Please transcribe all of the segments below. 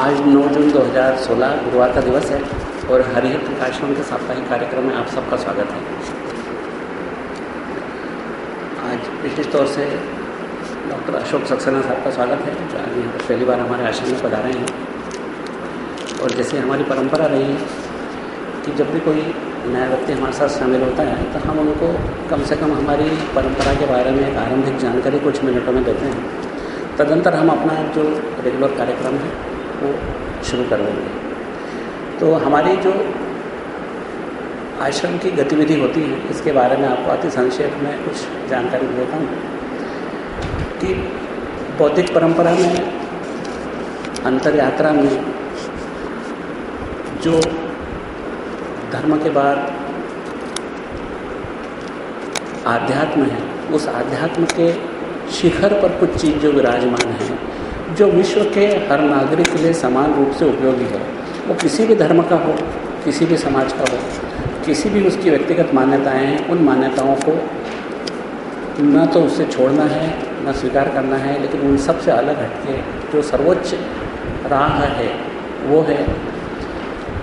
आज 9 जून 2016 गुरुवार का दिवस है और हरिहर प्रकाशवन के साप्ताहिक कार्यक्रम में आप सबका स्वागत है। आज विशेष तौर से डॉक्टर अशोक सक्सेना साहब का स्वागत है, जो आज यहाँ पर पहली बार हमारे आश्रम में पधारे हैं। और जैसे हमारी परंपरा रही है कि जब भी कोई नया व्यक्ति हमारे साथ शामिल होता है तो हम उनको कम से कम हमारी परंपरा के बारे में एक आरंभिक जानकारी कुछ मिनटों में देते हैं। तदंतर हम अपना जो रेगुलर कार्यक्रम है वो शुरू कर देंगे तो हमारी जो आश्रम की गतिविधि होती है, इसके बारे में आपको अति संक्षेप में कुछ जानकारी देता हूँ कि बौद्धिक परंपरा में अंतर यात्रा में जो धर्म के बाद आध्यात्म है, उस आध्यात्म के शिखर पर कुछ चीज़ जो विराजमान है जो विश्व के हर नागरिक के लिए समान रूप से उपयोगी है, वो किसी भी धर्म का हो, किसी भी समाज का हो, किसी भी उसकी व्यक्तिगत मान्यताएँ हैं, उन मान्यताओं को न तो उससे छोड़ना है, न स्वीकार करना है, लेकिन उन सबसे अलग हटके जो सर्वोच्च राह है, वो है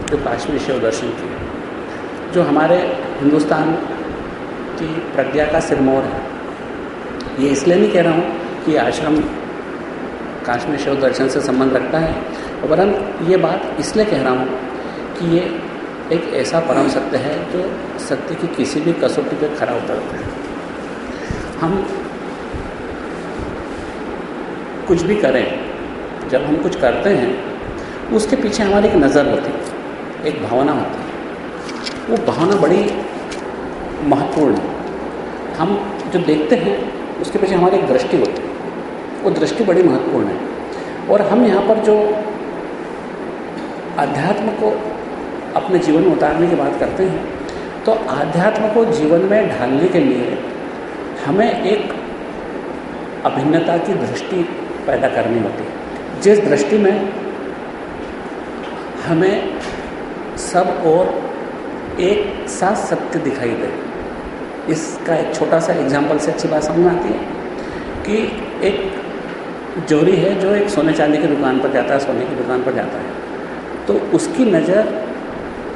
जो काश्मीर शिव दर्शन की जो हमारे हिंदुस्तान की प्रज्ञा का सिरमौर है। ये इसलिए नहीं कह रहा हूँ कि आश्रम काश्मीर शिव दर्शन से संबंध रखता है। वरन ये बात इसलिए कह रहा हूँ कि ये एक ऐसा परम सत्य है जो सत्य की किसी भी कसौटी पर खरा उतरता है। हम कुछ भी करें, जब हम कुछ करते हैं, उसके पीछे हमारी एक नज़र होती है, एक भावना होती है। वो भावना बड़ी महत्वपूर्ण है। हम जो देखते हैं, उसके पीछे हमारी एक दृष्टि होती है। वो दृष्टि बड़ी महत्वपूर्ण है। और हम यहाँ पर जो अध्यात्म को अपने जीवन में उतारने की बात करते हैं तो आध्यात्म को जीवन में ढालने के लिए हमें एक अभिन्नता की दृष्टि पैदा करनी होती है। जिस दृष्टि में हमें सब और एक साथ सत्य दिखाई दे, इसका एक छोटा सा एग्ज़ाम्पल से अच्छी बात समझ आती है कि एक जोरी है जो एक सोने चांदी की दुकान पर जाता है, सोने की दुकान पर जाता है। तो उसकी नज़र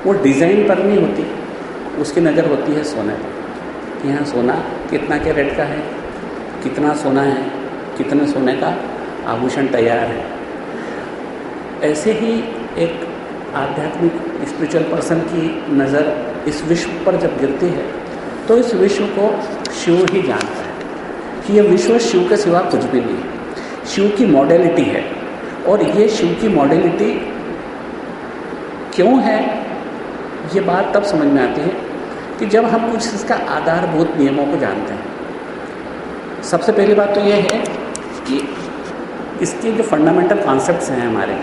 वो डिज़ाइन पर नहीं होती, उसकी नज़र होती है सोने पर। कि यहाँ सोना कितना के रेट का है, कितना सोना है, कितने सोने का आभूषण तैयार है। ऐसे ही एक आध्यात्मिक स्पिरिचुअल पर्सन की नज़र इस विश्व पर जब गिरती है तो इस विश्व को शिव ही जानता है। कि यह विश्व शिव के सिवा कुछ भी नहीं है। शिव की मॉडलिटी है। और ये शिव की मॉडलिटी क्यों है? ये बात तब समझ में आती है कि जब हम कुछ इसका आधारभूत नियमों को जानते हैं, सबसे पहली बात तो यह है कि इसके जो फंडामेंटल कॉन्सेप्ट्स हैं हमारे,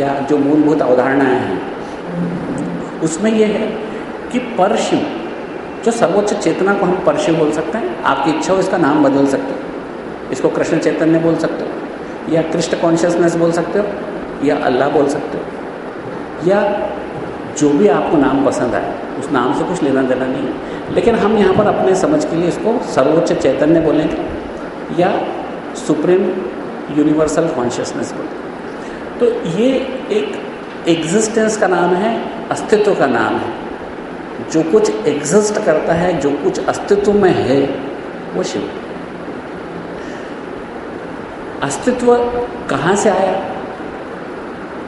या जो मूलभूत अवधारणाएँ हैं, उसमें यह है कि परशिव, जो सर्वोच्च चेतना को हम परशिव बोल सकते हैं, आपकी इच्छा हो इसका नाम बदल सकते हो। इसको कृष्ण चैतन्य बोल सकते हो, या कृष्ण कॉन्शियसनेस बोल सकते हो, या अल्लाह बोल सकते हो, या जो भी आपको नाम पसंद आए, उस नाम से कुछ लेना देना नहीं है। लेकिन हम यहाँ पर अपने समझ के लिए इसको सर्वोच्च चैतन्य बोलेंगे, या सुप्रीम यूनिवर्सल कॉन्शियसनेस बोलेंगे। तो ये एक एग्जिस्टेंस का नाम है, अस्तित्व का नाम है। जो कुछ एग्जिस्ट करता है, जो कुछ अस्तित्व में है, वो शिव। अस्तित्व कहाँ से आया?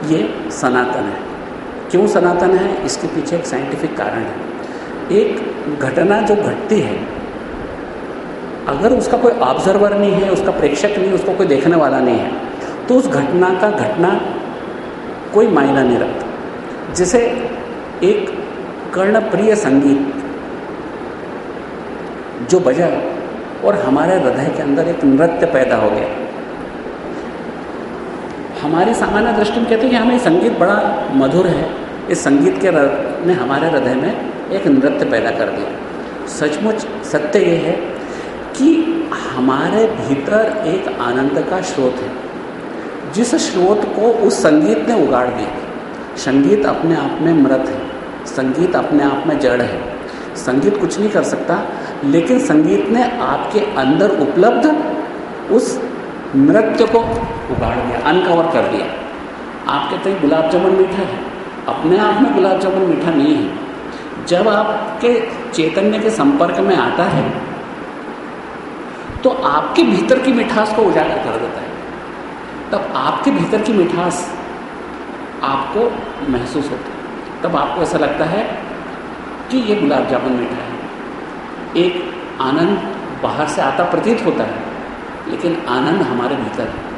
ये सनातन है। क्यों सनातन है? इसके पीछे एक साइंटिफिक कारण है। एक घटना जो घटती है, अगर उसका कोई ऑब्जर्वर नहीं है, उसका प्रेक्षक नहीं, उसको कोई देखने वाला नहीं है तो उस घटना का घटना कोई मायना नहीं रखता। जैसे एक कर्णप्रिय संगीत जो बजा और हमारे हृदय के अंदर एक नृत्य पैदा हो गया। हमारी सामान्य दृष्टि में कहते हैं कि हमें संगीत बड़ा मधुर है। इस संगीत के ने हमारे हृदय में एक नृत्य पैदा कर दिया। सचमुच सत्य ये है कि हमारे भीतर एक आनंद का स्रोत है। जिस स्रोत को उस संगीत ने उगाड़ दिया। संगीत अपने आप में मृत है। संगीत अपने आप में जड़ है। संगीत कुछ नहीं कर सकता, लेकिन संगीत ने आपके अंदर उपलब्ध उस नृत्य को उगाड़ दिया अनकवर कर दिया। आप कहते हैं गुलाब जामुन मीठा है। अपने आप में गुलाब जामुन मीठा नहीं है। जब आपके चैतन्य के संपर्क में आता है तो आपके भीतर की मिठास को उजागर कर देता है। तब आपके भीतर की मिठास आपको महसूस होती है। तब आपको ऐसा लगता है कि ये गुलाब जामुन मीठा है। एक आनंद बाहर से आता प्रतीत होता है। लेकिन आनंद हमारे भीतर है।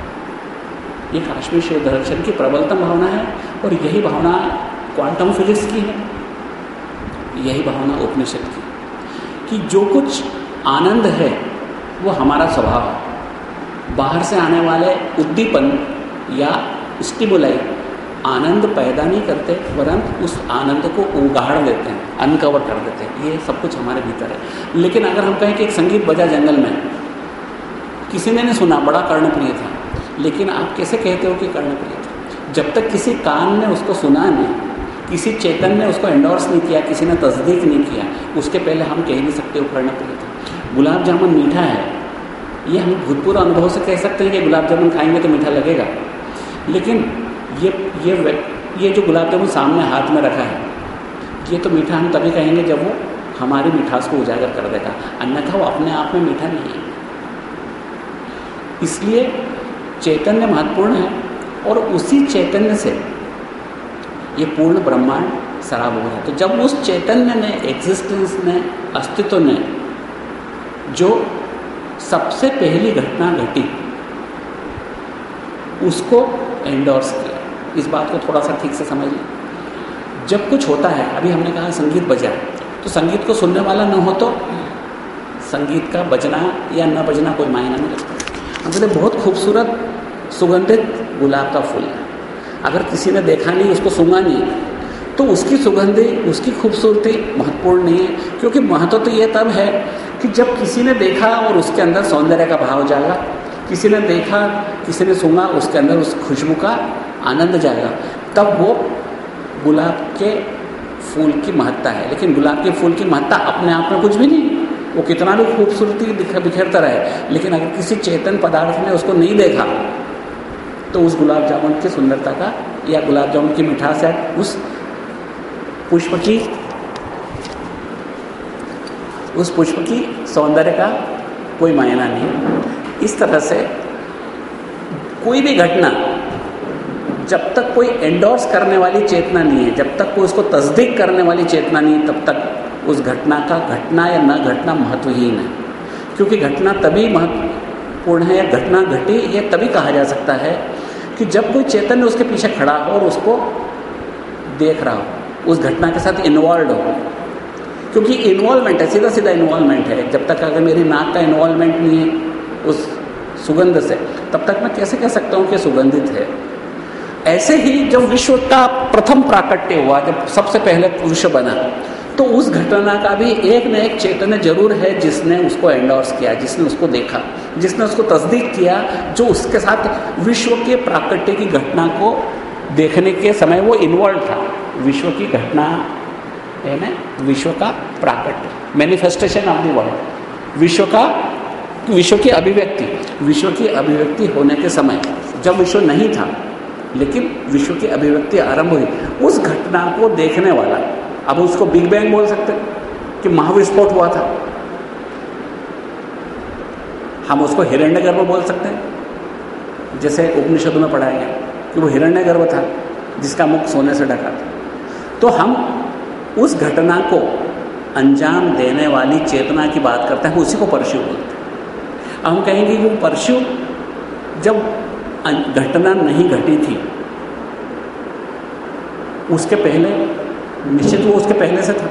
ये काश्मीर शिव दर्शन की प्रबलतम भावना है और यही भावना क्वांटम फिजिक्स की है। यही भावना उपनिषद की। कि जो कुछ आनंद है, वो हमारा स्वभाव है। बाहर से आने वाले उद्दीपन या स्टिमुलाई आनंद पैदा नहीं करते वरन उस आनंद को उगाड़ देते हैं अनकवर कर देते हैं। ये सब कुछ हमारे भीतर है। लेकिन अगर हम कहें कि एक संगीत बजा जंगल में किसी ने नहीं सुना, बड़ा कर्णप्रिय था। लेकिन आप कैसे कहते हो कि कर्णप्रिय था? जब तक किसी कान ने उसको सुना नहीं, किसी चेतन ने उसको एंडोर्स नहीं किया, किसी ने तस्दीक नहीं किया, उसके पहले हम कह नहीं सकते वो कर्णप्रिय था। गुलाब जामुन मीठा है। ये हम भूतपूर्व अनुभव से कह सकते हैं कि गुलाब जामुन खाएँगे तो मीठा लगेगा। लेकिन ये ये ये जो गुलाब जामुन सामने हाथ में रखा है, ये तो मीठा हम तभी कहेंगे जब वो हमारी मिठास को उजागर कर देगा। अन्यथा वो अपने आप में मीठा नहीं है। इसलिए चैतन्य महत्वपूर्ण है और उसी चैतन्य से ये पूर्ण ब्रह्मांड शराब हो। है तो जब उस चैतन्य ने एग्जिस्टेंस ने, अस्तित्व ने, जो सबसे पहली घटना घटी, उसको एंडोर्स किया। इस बात को थोड़ा सा ठीक से समझ लें। जब कुछ होता है, अभी हमने कहा संगीत बजा तो संगीत को सुनने वाला न हो तो संगीत का बजना या न बजना कोई मायना नहीं रखता। मतलब बहुत खूबसूरत सुगंधित गुलाब का फूल है। अगर किसी ने देखा नहीं, उसको सुना नहीं तो उसकी सुगंधी, उसकी खूबसूरती महत्वपूर्ण नहीं है। क्योंकि महत्व तो ये तब है कि जब किसी ने देखा और उसके अंदर सौंदर्य का भाव जाएगा किसी ने देखा, किसी ने सुना, उसके अंदर उस खुशबू का आनंद जाएगा तब वो गुलाब के फूल की महत्ता है। लेकिन गुलाब के फूल की महत्ता अपने आप में कुछ भी नहीं। वो कितना भी खूबसूरती बिखेरता रहे, लेकिन अगर किसी चेतन पदार्थ ने उसको नहीं देखा तो उस गुलाब जामुन की सुंदरता का या गुलाब जामुन की मिठास है उस पुष्प की, उस पुष्प की सौंदर्य का कोई मायना नहीं। इस तरह से कोई भी घटना, जब तक कोई एंडोर्स करने वाली चेतना नहीं है, जब तक कोई उसको तस्दीक करने वाली चेतना नहीं तब तक उस घटना का घटना या न घटना महत्वहीन है। क्योंकि घटना तभी महत्वपूर्ण है या घटना घटी ये तभी कहा जा सकता है कि जब कोई चैतन्य उसके पीछे खड़ा हो और उसको देख रहा हो, उस घटना के साथ इन्वॉल्व हो। क्योंकि इन्वॉल्वमेंट है सीधा सीधा इन्वॉल्वमेंट है। जब तक अगर मेरी नाक का इन्वॉल्वमेंट नहीं है उस सुगंध से, तब तक मैं कैसे कह सकता हूँ कि सुगंधित है। ऐसे ही जब विश्व का प्रथम प्राकट्य हुआ, जब सबसे पहले विश्व बना तो उस घटना का भी एक न एक चेतन ज़रूर है जिसने उसको एंडोर्स किया, जिसने उसको देखा, जिसने उसको तस्दीक किया, जो उसके साथ विश्व के प्राकट्य की घटना को देखने के समय वो इन्वॉल्व था। विश्व की घटना है ना? विश्व का प्राकट्य। मैनिफेस्टेशन ऑफ़ द वर्ल्ड विश्व का, विश्व की अभिव्यक्ति। विश्व की अभिव्यक्ति होने के समय, जब विश्व नहीं था, लेकिन विश्व की अभिव्यक्ति आरंभ हुई, उस घटना को देखने वाला अब उसको बिग बैंग बोल सकते कि महाविस्फोट हुआ था। हम उसको हिरण्य गर्भ बोल सकते हैं, जैसे उपनिषद में पढ़ाया गया कि वो हिरण्य गर्भ था, जिसका मुख सोने से ढका था। तो हम उस घटना को अंजाम देने वाली चेतना की बात करते हैं उसी को परशु बोलते हैं। अब हम कहेंगे कि वो परशु, जब घटना नहीं घटी थी, उसके पहले निश्चित वो उसके पहले से था।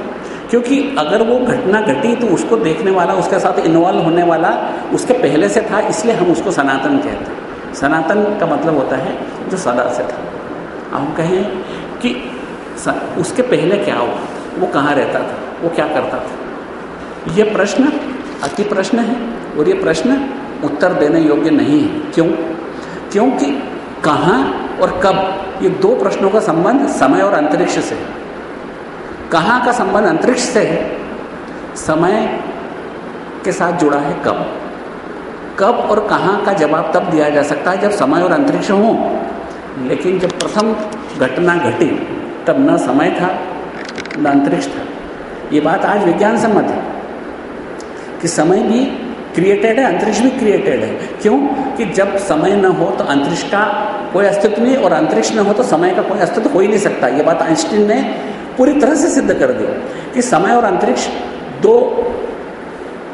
क्योंकि अगर वो घटना घटी तो उसको देखने वाला, उसके साथ इन्वॉल्व होने वाला उसके पहले से था, इसलिए हम उसको सनातन कहते हैं। सनातन का मतलब होता है जो सदा से था। हम कहें कि उसके पहले क्या हुआ? वो कहाँ रहता था? वो क्या करता था? ये प्रश्न अति प्रश्न है और ये प्रश्न उत्तर देने योग्य नहीं है। क्यों? क्योंकि कहाँ और कब? ये दो प्रश्नों का संबंध समय और अंतरिक्ष से है। कहाँ का संबंध अंतरिक्ष से है? समय के साथ जुड़ा है कब? कब और कहाँ का जवाब तब दिया जा सकता है जब समय और अंतरिक्ष हो। लेकिन जब प्रथम घटना घटी, तब न समय था, न अंतरिक्ष था। ये बात आज विज्ञान सम्मत है कि समय भी क्रिएटेड है, अंतरिक्ष भी क्रिएटेड है। क्यों? कि जब समय न हो तो अंतरिक्ष का कोई अस्तित्व नहीं और अंतरिक्ष न हो तो समय का कोई अस्तित्व हो ही नहीं सकता। ये बात आइंस्टीन ने पूरी तरह से सिद्ध कर दी कि समय और अंतरिक्ष दो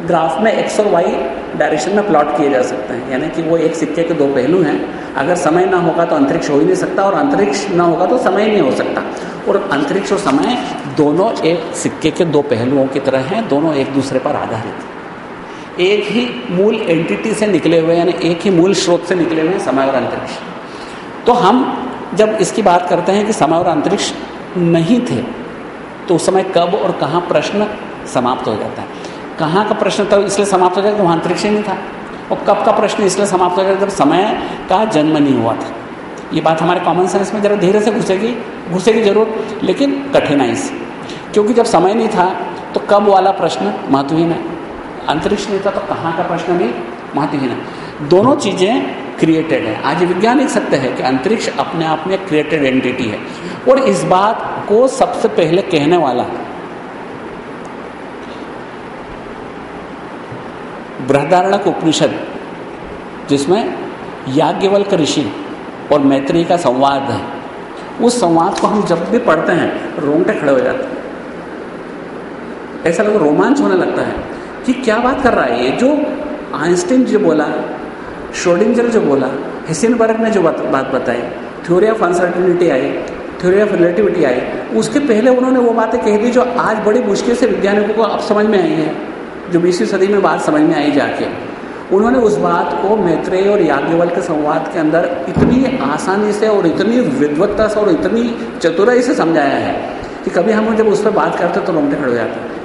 ग्राफ में एक्स और वाई डायरेक्शन में प्लॉट किए जा सकते हैं। यानी कि वो एक सिक्के के दो पहलू हैं। अगर समय ना होगा तो अंतरिक्ष हो ही नहीं सकता और अंतरिक्ष ना होगा तो समय नहीं हो सकता। और अंतरिक्ष और समय दोनों एक सिक्के के दो पहलुओं की तरह हैं, दोनों एक दूसरे पर आधारित। एक ही मूल एंटिटी से निकले हुए यानी एक ही मूल स्रोत से निकले हुए समय और अंतरिक्ष। तो हम जब इसकी बात करते हैं कि समय और अंतरिक्ष नहीं थे तो उस समय कब और कहाँ प्रश्न समाप्त हो जाता है। कहाँ का प्रश्न तब इसलिए समाप्त हो जाएगा वहाँ अंतरिक्ष नहीं था। और कब का प्रश्न इसलिए समाप्त हो जाएगा जब समय का जन्म नहीं हुआ था। ये बात हमारे कॉमन सेंस में ज़रा धीरे से घुसेगी घुसेगी ज़रूर, लेकिन कठिनाई से। क्योंकि जब समय नहीं था तो कब वाला प्रश्न महत्वहीन है? अंतरिक्ष नहीं था तो कहाँ का प्रश्न भी महत्वहीन है। दोनों चीज़ें क्रिएटेड है। आज वैज्ञानिक सत्य है कि अंतरिक्ष अपने आप में क्रिएटेड एंटिटी है। और इस बात को सबसे पहले कहने वाला बृहदारणक उपनिषद, जिसमें याज्ञवल्क ऋषि और मैत्री का संवाद है, उस संवाद को हम जब भी पढ़ते हैं, रोंगटे खड़े हो जाते हैं। ऐसा लगता रोमांच होने लगता है कि क्या बात कर रहा है ये? जो आइंस्टीन जो बोला शोडिंजर जो बोला हिसिनबर्ग ने जो बात, बात बताई थ्योरी ऑफ़ अनसर्टिनिटी आई थ्योरी ऑफ़ रिलेटिविटी आई उसके पहले उन्होंने वो बातें कह दी जो आज बड़ी मुश्किल से वैज्ञानिकों को अब समझ में आई है जो बीसवीं सदी में बात समझ में आई जाके। उन्होंने उस बात को मैत्रेय और याज्ञवल के संवाद के अंदर इतनी आसानी से और इतनी विद्वत्ता से और इतनी चतुराई से समझाया है कि कभी हम जब उस पर बात करते तो रोंगटे खड़े हो जाते क्या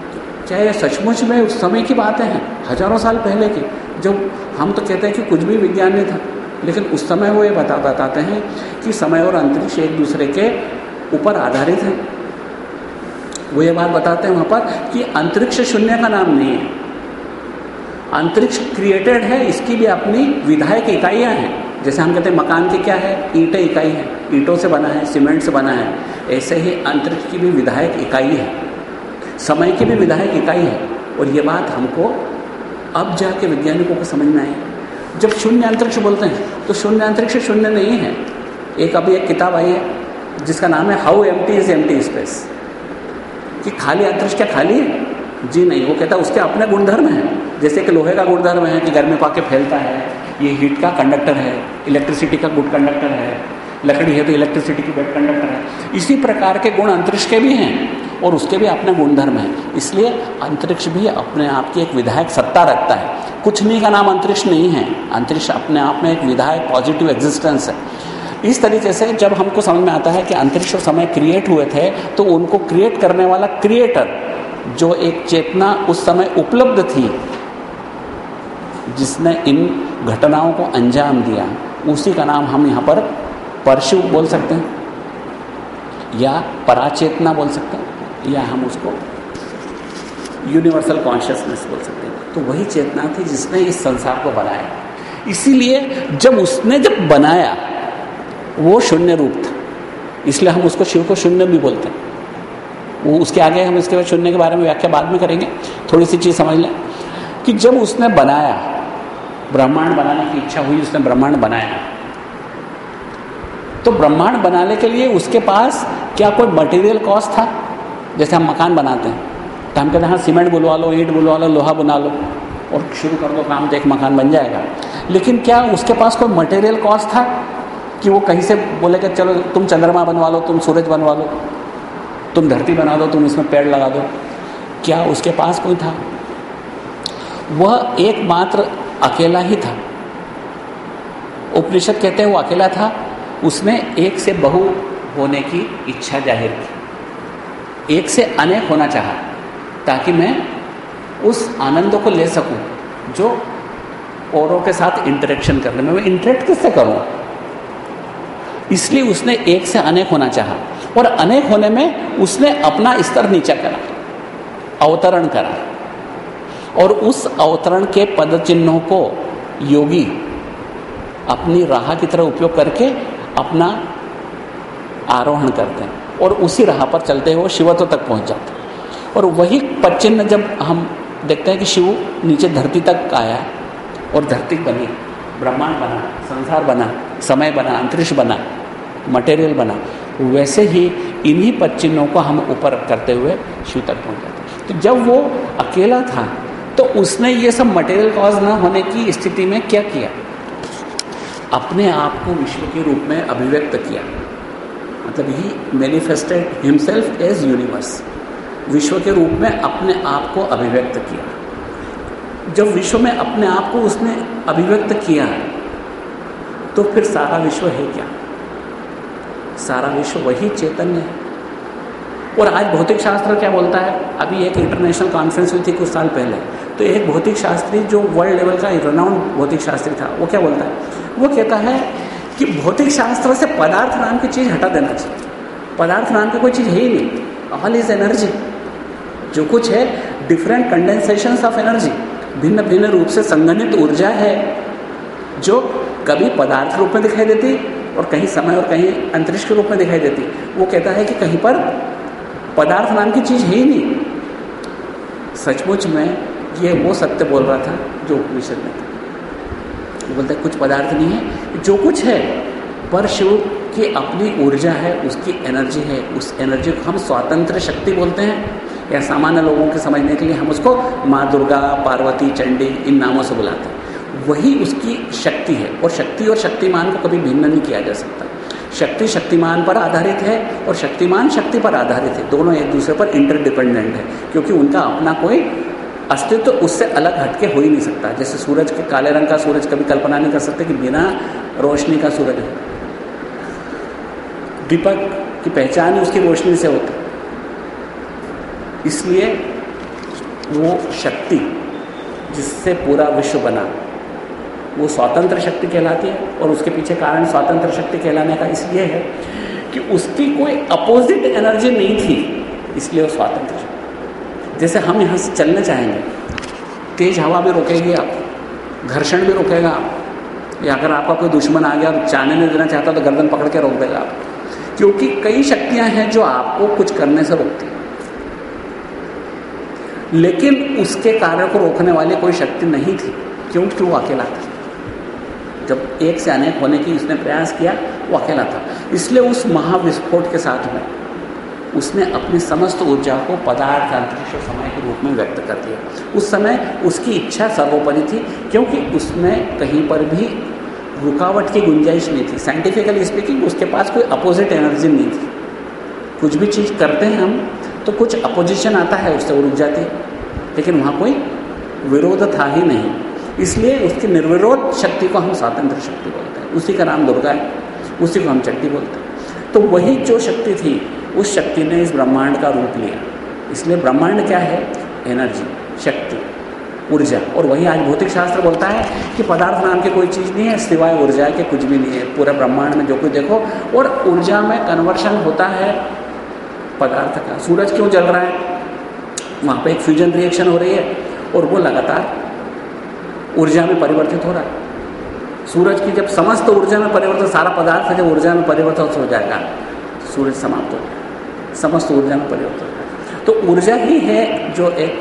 ये सचमुच में उस समय की बातें हैं, हज़ारों साल पहले की, जब हम तो कहते हैं कि कुछ भी विज्ञान नहीं था, लेकिन उस समय वो ये बता, बताते हैं कि समय और अंतरिक्ष एक दूसरे के ऊपर आधारित हैं। वो ये बात बताते हैं वहाँ पर कि अंतरिक्ष शून्य का नाम नहीं है। अंतरिक्ष क्रिएटेड है, इसकी भी अपनी विधायक इकाइयाँ हैं। जैसे हम कहते हैं मकान की क्या है? ईंटें इकाई है। ईंटों से बना है, सीमेंट से बना है। ऐसे ही अंतरिक्ष की भी विधायक इकाई है। समय की भी विधायक इकाई है और ये बात हमको अब जाके वैज्ञानिकों को समझ में आई जब शून्य अंतरिक्ष बोलते हैं तो शून्य अंतरिक्ष शून्य नहीं है। एक अभी एक किताब आई है, जिसका नाम है how empty is empty space कि खाली अंतरिक्ष क्या खाली है? जी नहीं, वो कहता उसके अपने गुणधर्म हैं। जैसे कि लोहे का गुणधर्म है कि गर्मी पाके फैलता है, ये हीट का कंडक्टर है इलेक्ट्रिसिटी का गुड कंडक्टर है, लकड़ी है तो इलेक्ट्रिसिटी की बेड कंडक्टर है। इसी प्रकार के गुण अंतरिक्ष के भी हैं। और उसके भी अपने गुणधर्म हैं। इसलिए अंतरिक्ष भी अपने आप की एक विधायक सत्ता रखता है। कुछ नहीं का नाम अंतरिक्ष नहीं है। अंतरिक्ष अपने आप में एक विधायक पॉजिटिव एग्जिस्टेंस है। इस तरीके से जब हमको समझ में आता है कि अंतरिक्ष और समय क्रिएट हुए थे तो उनको क्रिएट करने वाला क्रिएटर जो एक चेतना उस समय उपलब्ध थी, जिसने इन घटनाओं को अंजाम दिया। उसी का नाम हम यहाँ पर परशु बोल सकते हैं या पराचेतना बोल सकते हैं। या हम उसको यूनिवर्सल कॉन्शियसनेस बोल सकते हैं। तो वही चेतना थी जिसने इस संसार को बनाया। इसीलिए जब उसने जब बनाया, वो शून्य रूप था। इसलिए हम उसको शिव को शून्य भी बोलते हैं। वो उसके आगे हम इसके बाद शून्य के बारे में व्याख्या बाद में करेंगे। थोड़ी सी चीज़ समझ लें कि जब उसने बनाया, ब्रह्मांड बनाने की इच्छा हुई, उसने ब्रह्मांड बनाया। तो ब्रह्मांड बनाने के लिए उसके पास क्या कोई मटेरियल कॉस्ट था? जैसे हम मकान बनाते हैं तो हम कहते हैं हाँ सीमेंट बुलवा लो, ईंट बुलवा लो, लोहा बना लो, और शुरू कर दो काम तो एक मकान बन जाएगा। लेकिन क्या उसके पास कोई मटेरियल कॉस्ट था कि वो कहीं से बोले कि, चलो, तुम चंद्रमा बनवा लो, तुम सूरज बनवा लो, तुम धरती बना दो, तुम इसमें पेड़ लगा दो। क्या उसके पास कोई था? वह एकमात्र अकेला ही था। उपनिषद कहते हैं, वो अकेला था। उसने एक से बहु होने की इच्छा ज़ाहिर की। एक से अनेक होना चाहा, ताकि मैं उस आनंद को ले सकूँ जो औरों के साथ इंटरेक्शन करने में, मैं इंटरेक्ट किससे करूँ? इसलिए उसने एक से अनेक होना चाहा और अनेक होने में उसने अपना स्तर नीचा करा, अवतरण करा और उस अवतरण के पद चिन्हों को योगी अपनी राह की तरह उपयोग करके अपना आरोहण करते हैं। और उसी राह पर चलते हुए शिवत्व तक पहुँच जाते और वही पच्चिन्न जब हम देखते हैं कि शिव नीचे धरती तक आया और धरती बनी, ब्रह्मांड बना, संसार बना, समय बना, अंतरिक्ष बना मटेरियल बना, वैसे ही इन्हीं पच्चिन्नों को हम ऊपर करते हुए शिव तक पहुँच जाते तो जब वो अकेला था तो उसने ये सब मटेरियल कॉज ना होने की स्थिति में क्या किया? अपने आप को विश्व के रूप में अभिव्यक्त किया। मतलब ही मैनिफेस्टेड हिमसेल्फ एज यूनिवर्स विश्व के रूप में अपने आप को अभिव्यक्त किया। जब विश्व में अपने आप को उसने अभिव्यक्त किया तो फिर सारा विश्व है क्या? सारा विश्व वही चैतन्य है। और आज भौतिक शास्त्र क्या बोलता है? अभी एक इंटरनेशनल कॉन्फ्रेंस हुई थी कुछ साल पहले। तो एक भौतिक शास्त्री जो वर्ल्ड लेवल का रनाउंड भौतिक शास्त्री था, वो क्या बोलता है? वो कहता है कि भौतिक शास्त्र से पदार्थ नाम की चीज़ हटा देना चाहिए। पदार्थ नाम की कोई चीज़ है ही नहीं। ऑल इज़ एनर्जी जो कुछ है डिफरेंट कंडेंसेशन ऑफ़ एनर्जी भिन्न भिन्न रूप से संगठित ऊर्जा है, जो कभी पदार्थ रूप में दिखाई देती और कहीं समय और कहीं अंतरिक्ष के रूप में दिखाई देती। वो कहता है कि कहीं पर पदार्थ नाम की चीज़ है ही नहीं। सचमुच में ये वो सत्य बोल रहा था, जो उपनिषद में था। वो बोलते कुछ पदार्थ नहीं है जो कुछ है, पर शिव की अपनी ऊर्जा है, उसकी एनर्जी है, उस एनर्जी को हम स्वतंत्र शक्ति बोलते हैं। या सामान्य लोगों के समझने के लिए हम उसको माँ दुर्गा, पार्वती, चंडी, इन नामों से बुलाते हैं। वही उसकी शक्ति है, और शक्ति और शक्तिमान को कभी भिन्न नहीं किया जा सकता। शक्ति शक्तिमान पर आधारित है, और शक्तिमान शक्ति पर आधारित है। दोनों एक दूसरे पर इंटरडिपेंडेंट है, क्योंकि उनका अपना कोई अस्तित्व तो उससे अलग हटके हो ही नहीं सकता। जैसे सूरज के काले रंग का सूरज कभी कल्पना नहीं कर सकते कि बिना रोशनी का सूरज हो। दीपक की पहचान उसकी रोशनी से होती। इसलिए वो शक्ति जिससे पूरा विश्व बना, वो स्वतंत्र शक्ति कहलाती है और उसके पीछे कारण स्वतंत्र शक्ति कहलाने का इसलिए है कि उसकी कोई अपोजिट एनर्जी नहीं थी, इसलिए वो स्वतंत्र शक्ति। जैसे हम यहाँ से चलने चाहेंगे। तेज हवा भी रोकेगी आप, घर्षण भी रोकेगा आप। या अगर आपका कोई दुश्मन आ गया और चाने नहीं देना चाहता तो गर्दन पकड़ के रोक देगा आप। क्योंकि कई शक्तियाँ हैं जो आपको कुछ करने से रोकती हैं। लेकिन उसके कार्य को रोकने वाली कोई शक्ति नहीं थी क्यों क्यों वो अकेला था। जब एक से अनेक होने की उसने प्रयास किया, वो अकेला था। इसलिए उस महाविस्फोट के साथ में उसने अपनी समस्त ऊर्जा को पदार्थ अंतरिक्ष समय के रूप में व्यक्त कर दिया। उस समय उसकी इच्छा सर्वोपरि थी, क्योंकि उसमें कहीं पर भी रुकावट की गुंजाइश नहीं थी। साइंटिफिकली स्पीकिंग उसके पास कोई अपोजिट एनर्जी नहीं थी। कुछ भी चीज़ करते हैं हम तो कुछ अपोजिशन आता है उससे, वो रुक जाती लेकिन वहाँ कोई विरोध था ही नहीं। इसलिए उसकी निर्विरोध शक्ति को हम स्वातंत्र शक्ति बोलते हैं। उसी का नाम दुर्गा है, उसी को हम चट्टी बोलते हैं। तो वही जो शक्ति थी उस शक्ति ने इस ब्रह्मांड का रूप लिया। इसलिए ब्रह्मांड क्या है? एनर्जी शक्ति, ऊर्जा। और वही आज भौतिक शास्त्र बोलता है कि पदार्थ नाम की कोई चीज़ नहीं है, सिवाय ऊर्जा के कुछ भी नहीं है। पूरे ब्रह्मांड में जो कुछ देखो, और ऊर्जा में कन्वर्शन होता है पदार्थ का। सूरज क्यों जल रहा है? वहाँ पे एक फ्यूजन रिएक्शन हो रही है, और वो लगातार ऊर्जा में परिवर्तित हो रहा है। सूरज की जब समस्त ऊर्जा में परिवर्तन, सारा पदार्थ जब ऊर्जा में परिवर्तन हो जाएगा, सूरज समाप्त हो जाएगा। समस्त ऊर्जा में परिवर्तन है। तो ऊर्जा ही है जो एक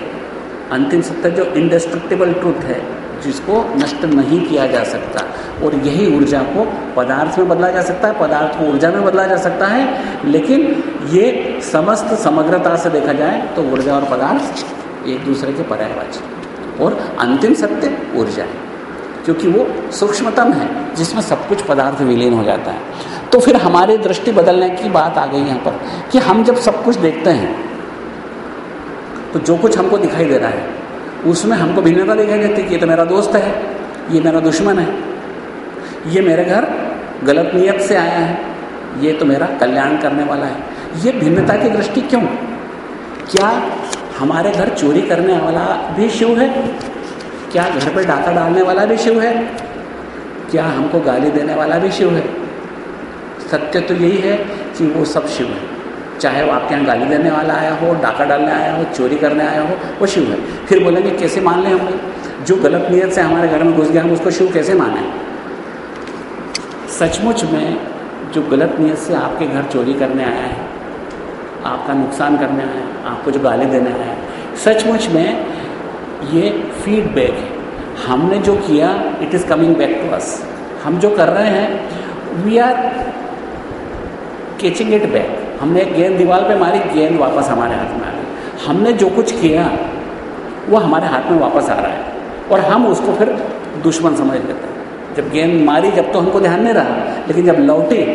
अंतिम सत्य, जो इंडस्ट्रक्टिबल ट्रुथ है, जिसको नष्ट नहीं किया जा सकता। और यही ऊर्जा को पदार्थ में बदला जा सकता है, पदार्थ को ऊर्जा में बदला जा सकता है। लेकिन ये समस्त समग्रता से देखा जाए तो ऊर्जा और पदार्थ एक दूसरे के पर्यायवाची और अंतिम सत्य ऊर्जा है। क्योंकि वो सूक्ष्मतम है, जिसमें सब कुछ पदार्थ विलीन हो जाता है। तो फिर हमारी दृष्टि बदलने की बात आ गई यहाँ पर, कि हम जब सब कुछ देखते हैं तो जो कुछ हमको दिखाई दे रहा है, उसमें हमको भिन्नता दिखाई देती है कि ये तो मेरा दोस्त है, ये मेरा दुश्मन है, ये मेरे घर गलत नियत से आया है, ये तो मेरा कल्याण करने वाला है। ये भिन्नता की दृष्टि क्यों? क्या हमारे घर चोरी करने वाला भी शिव है? क्या घर पर डाका डालने वाला भी शिव है? क्या हमको गाली देने वाला भी शिव है? सत्य तो यही है कि वो सब शिव है। चाहे वो आपके यहाँ गाली देने वाला आया हो, डाका डालने आया हो, चोरी करने आया हो, वो शिव है। फिर बोलेंगे, कैसे मान लें हम जो गलत नीयत से हमारे घर में घुस गया, हम उसको शिव कैसे माने? सचमुच में जो गलत नीयत से आपके घर चोरी करने आया है, आपका नुकसान करने आया है, आपको जो गाली देने आया है, सचमुच में ये फीडबैक है। हमने जो किया it is coming back to us हम जो कर रहे हैं we are catching it back हमने एक गेंद दीवार पे मारी, गेंद वापस हमारे हाथ में आ गई। हमने जो कुछ किया, वो हमारे हाथ में वापस आ रहा है। और हम उसको फिर दुश्मन समझ लेते हैं। जब गेंद मारी, जब तो हमको ध्यान नहीं रहा, लेकिन जब लौटी,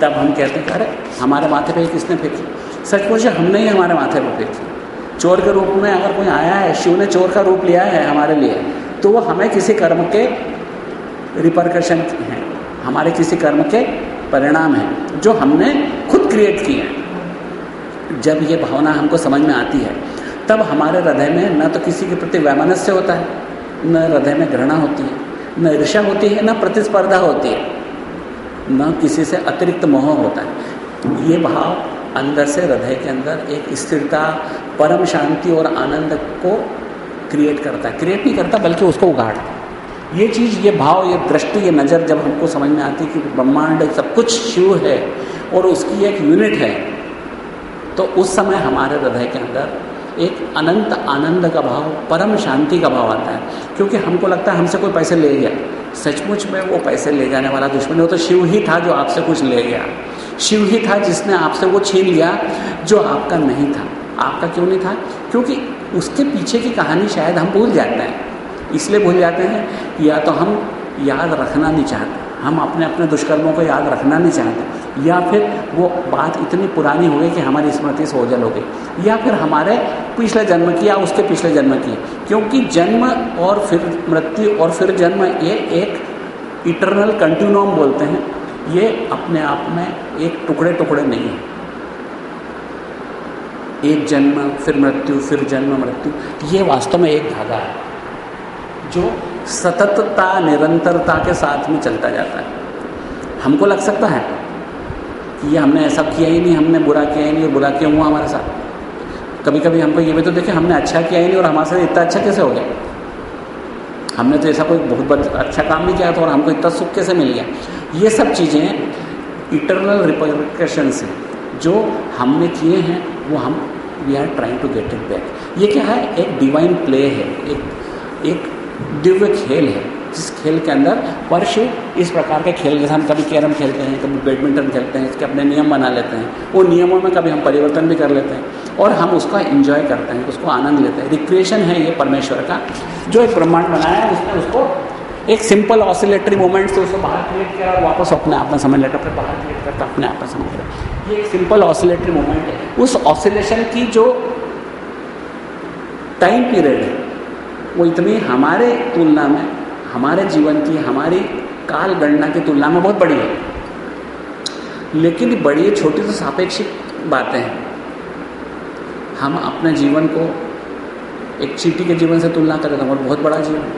तब हम कहते हैं, अरे, हमारे माथे पे किसने फेंकी? सचमुच हमने ही हमारे माथे पर फेंकी। चोर के रूप में अगर कोई आया है, शिव ने चोर का रूप लिया है हमारे लिए तो वो हमें किसी कर्म के रिपरकशन हैं। हमारे किसी कर्म के परिणाम हैं, जो हमने खुद क्रिएट किए हैं। जब ये भावना हमको समझ में आती है, तब हमारे हृदय में न तो किसी के प्रति वैमनस्य होता है, न हृदय में घृणा होती है, न ईर्षा होती है, न प्रतिस्पर्धा होती है, न किसी से अतिरिक्त मोह होता है। ये भाव अंदर से, हृदय के अंदर एक स्थिरता, परम शांति और आनंद को क्रिएट करता है। क्रिएट नहीं करता, बल्कि उसको उगाड़ता है। ये चीज़, ये भाव, ये दृष्टि, ये नज़र जब हमको समझ में आती है कि ब्रह्मांड सब कुछ शिव है और उसकी एक यूनिट है तो उस समय हमारे हृदय के अंदर एक अनंत आनंद का भाव, परम शांति का भाव आता है। क्योंकि हमको लगता है हमसे कोई पैसे ले गया। सचमुच में वो पैसे ले जाने वाला दुश्मन वो तो शिव ही था जो आपसे कुछ ले गया। शिव ही था जिसने आपसे वो छीन लिया जो आपका नहीं था। आपका क्यों नहीं था? क्योंकि उसके पीछे की कहानी शायद हम भूल जाते हैं। इसलिए भूल जाते हैं, या तो हम याद रखना नहीं चाहते, हम अपने अपने दुष्कर्मों को याद रखना नहीं चाहते, या फिर वो बात इतनी पुरानी हो गई कि हमारी स्मृति से ओझल हो गई, या फिर हमारे पिछले जन्म की या उसके पिछले जन्म की। क्योंकि जन्म और फिर मृत्यु और फिर जन्म ये एक इटरनल कंटिन्यूम बोलते हैं। ये अपने आप में एक टुकड़े टुकड़े नहीं है। एक जन्म, फिर मृत्यु, फिर जन्म, मृत्यु, ये वास्तव में एक धागा है, जो सततता, निरंतरता के साथ में चलता जाता है। हमको लग सकता है कि ये हमने ऐसा किया ही नहीं, हमने बुरा किया ही नहीं, और बुरा किया हुआ हमारे साथ? कभी कभी हमको ये भी तो देखे, हमने अच्छा किया ही नहीं, और हमारे साथ इतना अच्छा कैसे हो गया? हमने तो ऐसा कोई बहुत अच्छा काम भी किया था और हमको इतना सुख कैसे मिल गया? ये सब चीज़ें इंटरनल रिपोर्केशंस से जो हमने किए हैं, वो हम we are trying to get it back ये क्या है? एक डिवाइन प्ले है। एक एक दिव्य खेल है। जिस खेल के अंदर वर्ष इस प्रकार के खेल जैसे हम कभी कैरम खेलते हैं, कभी बैडमिंटन खेलते हैं, इसके अपने नियम बना लेते हैं। वो नियमों में कभी हम परिवर्तन भी कर लेते हैं और हम उसका इंजॉय करते हैं, उसको आनंद लेते हैं। रिक्रिएशन है ये परमेश्वर का। जो एक ब्रह्मांड बनाया है, उसने उसको एक सिंपल ऑसिलेटरी मूवमेंट से उसको बाहर क्रिएट किया और वापस अपने आप में समझ लेता फिर बाहर क्रिएट करता अपने आप में समझ लेता ये एक सिंपल ऑसिलेटरी मूवमेंट है। उस ऑसिलेशन की जो टाइम पीरियड है, वो इतनी हमारे तुलना में हमारे जीवन की, हमारी काल गणना की तुलना में बहुत बड़ी है। लेकिन बड़ी छोटी तो सापेक्षिक बातें हैं। हम अपने जीवन को एक चीटी के जीवन से तुलना करें तो बहुत बड़ा जीवन।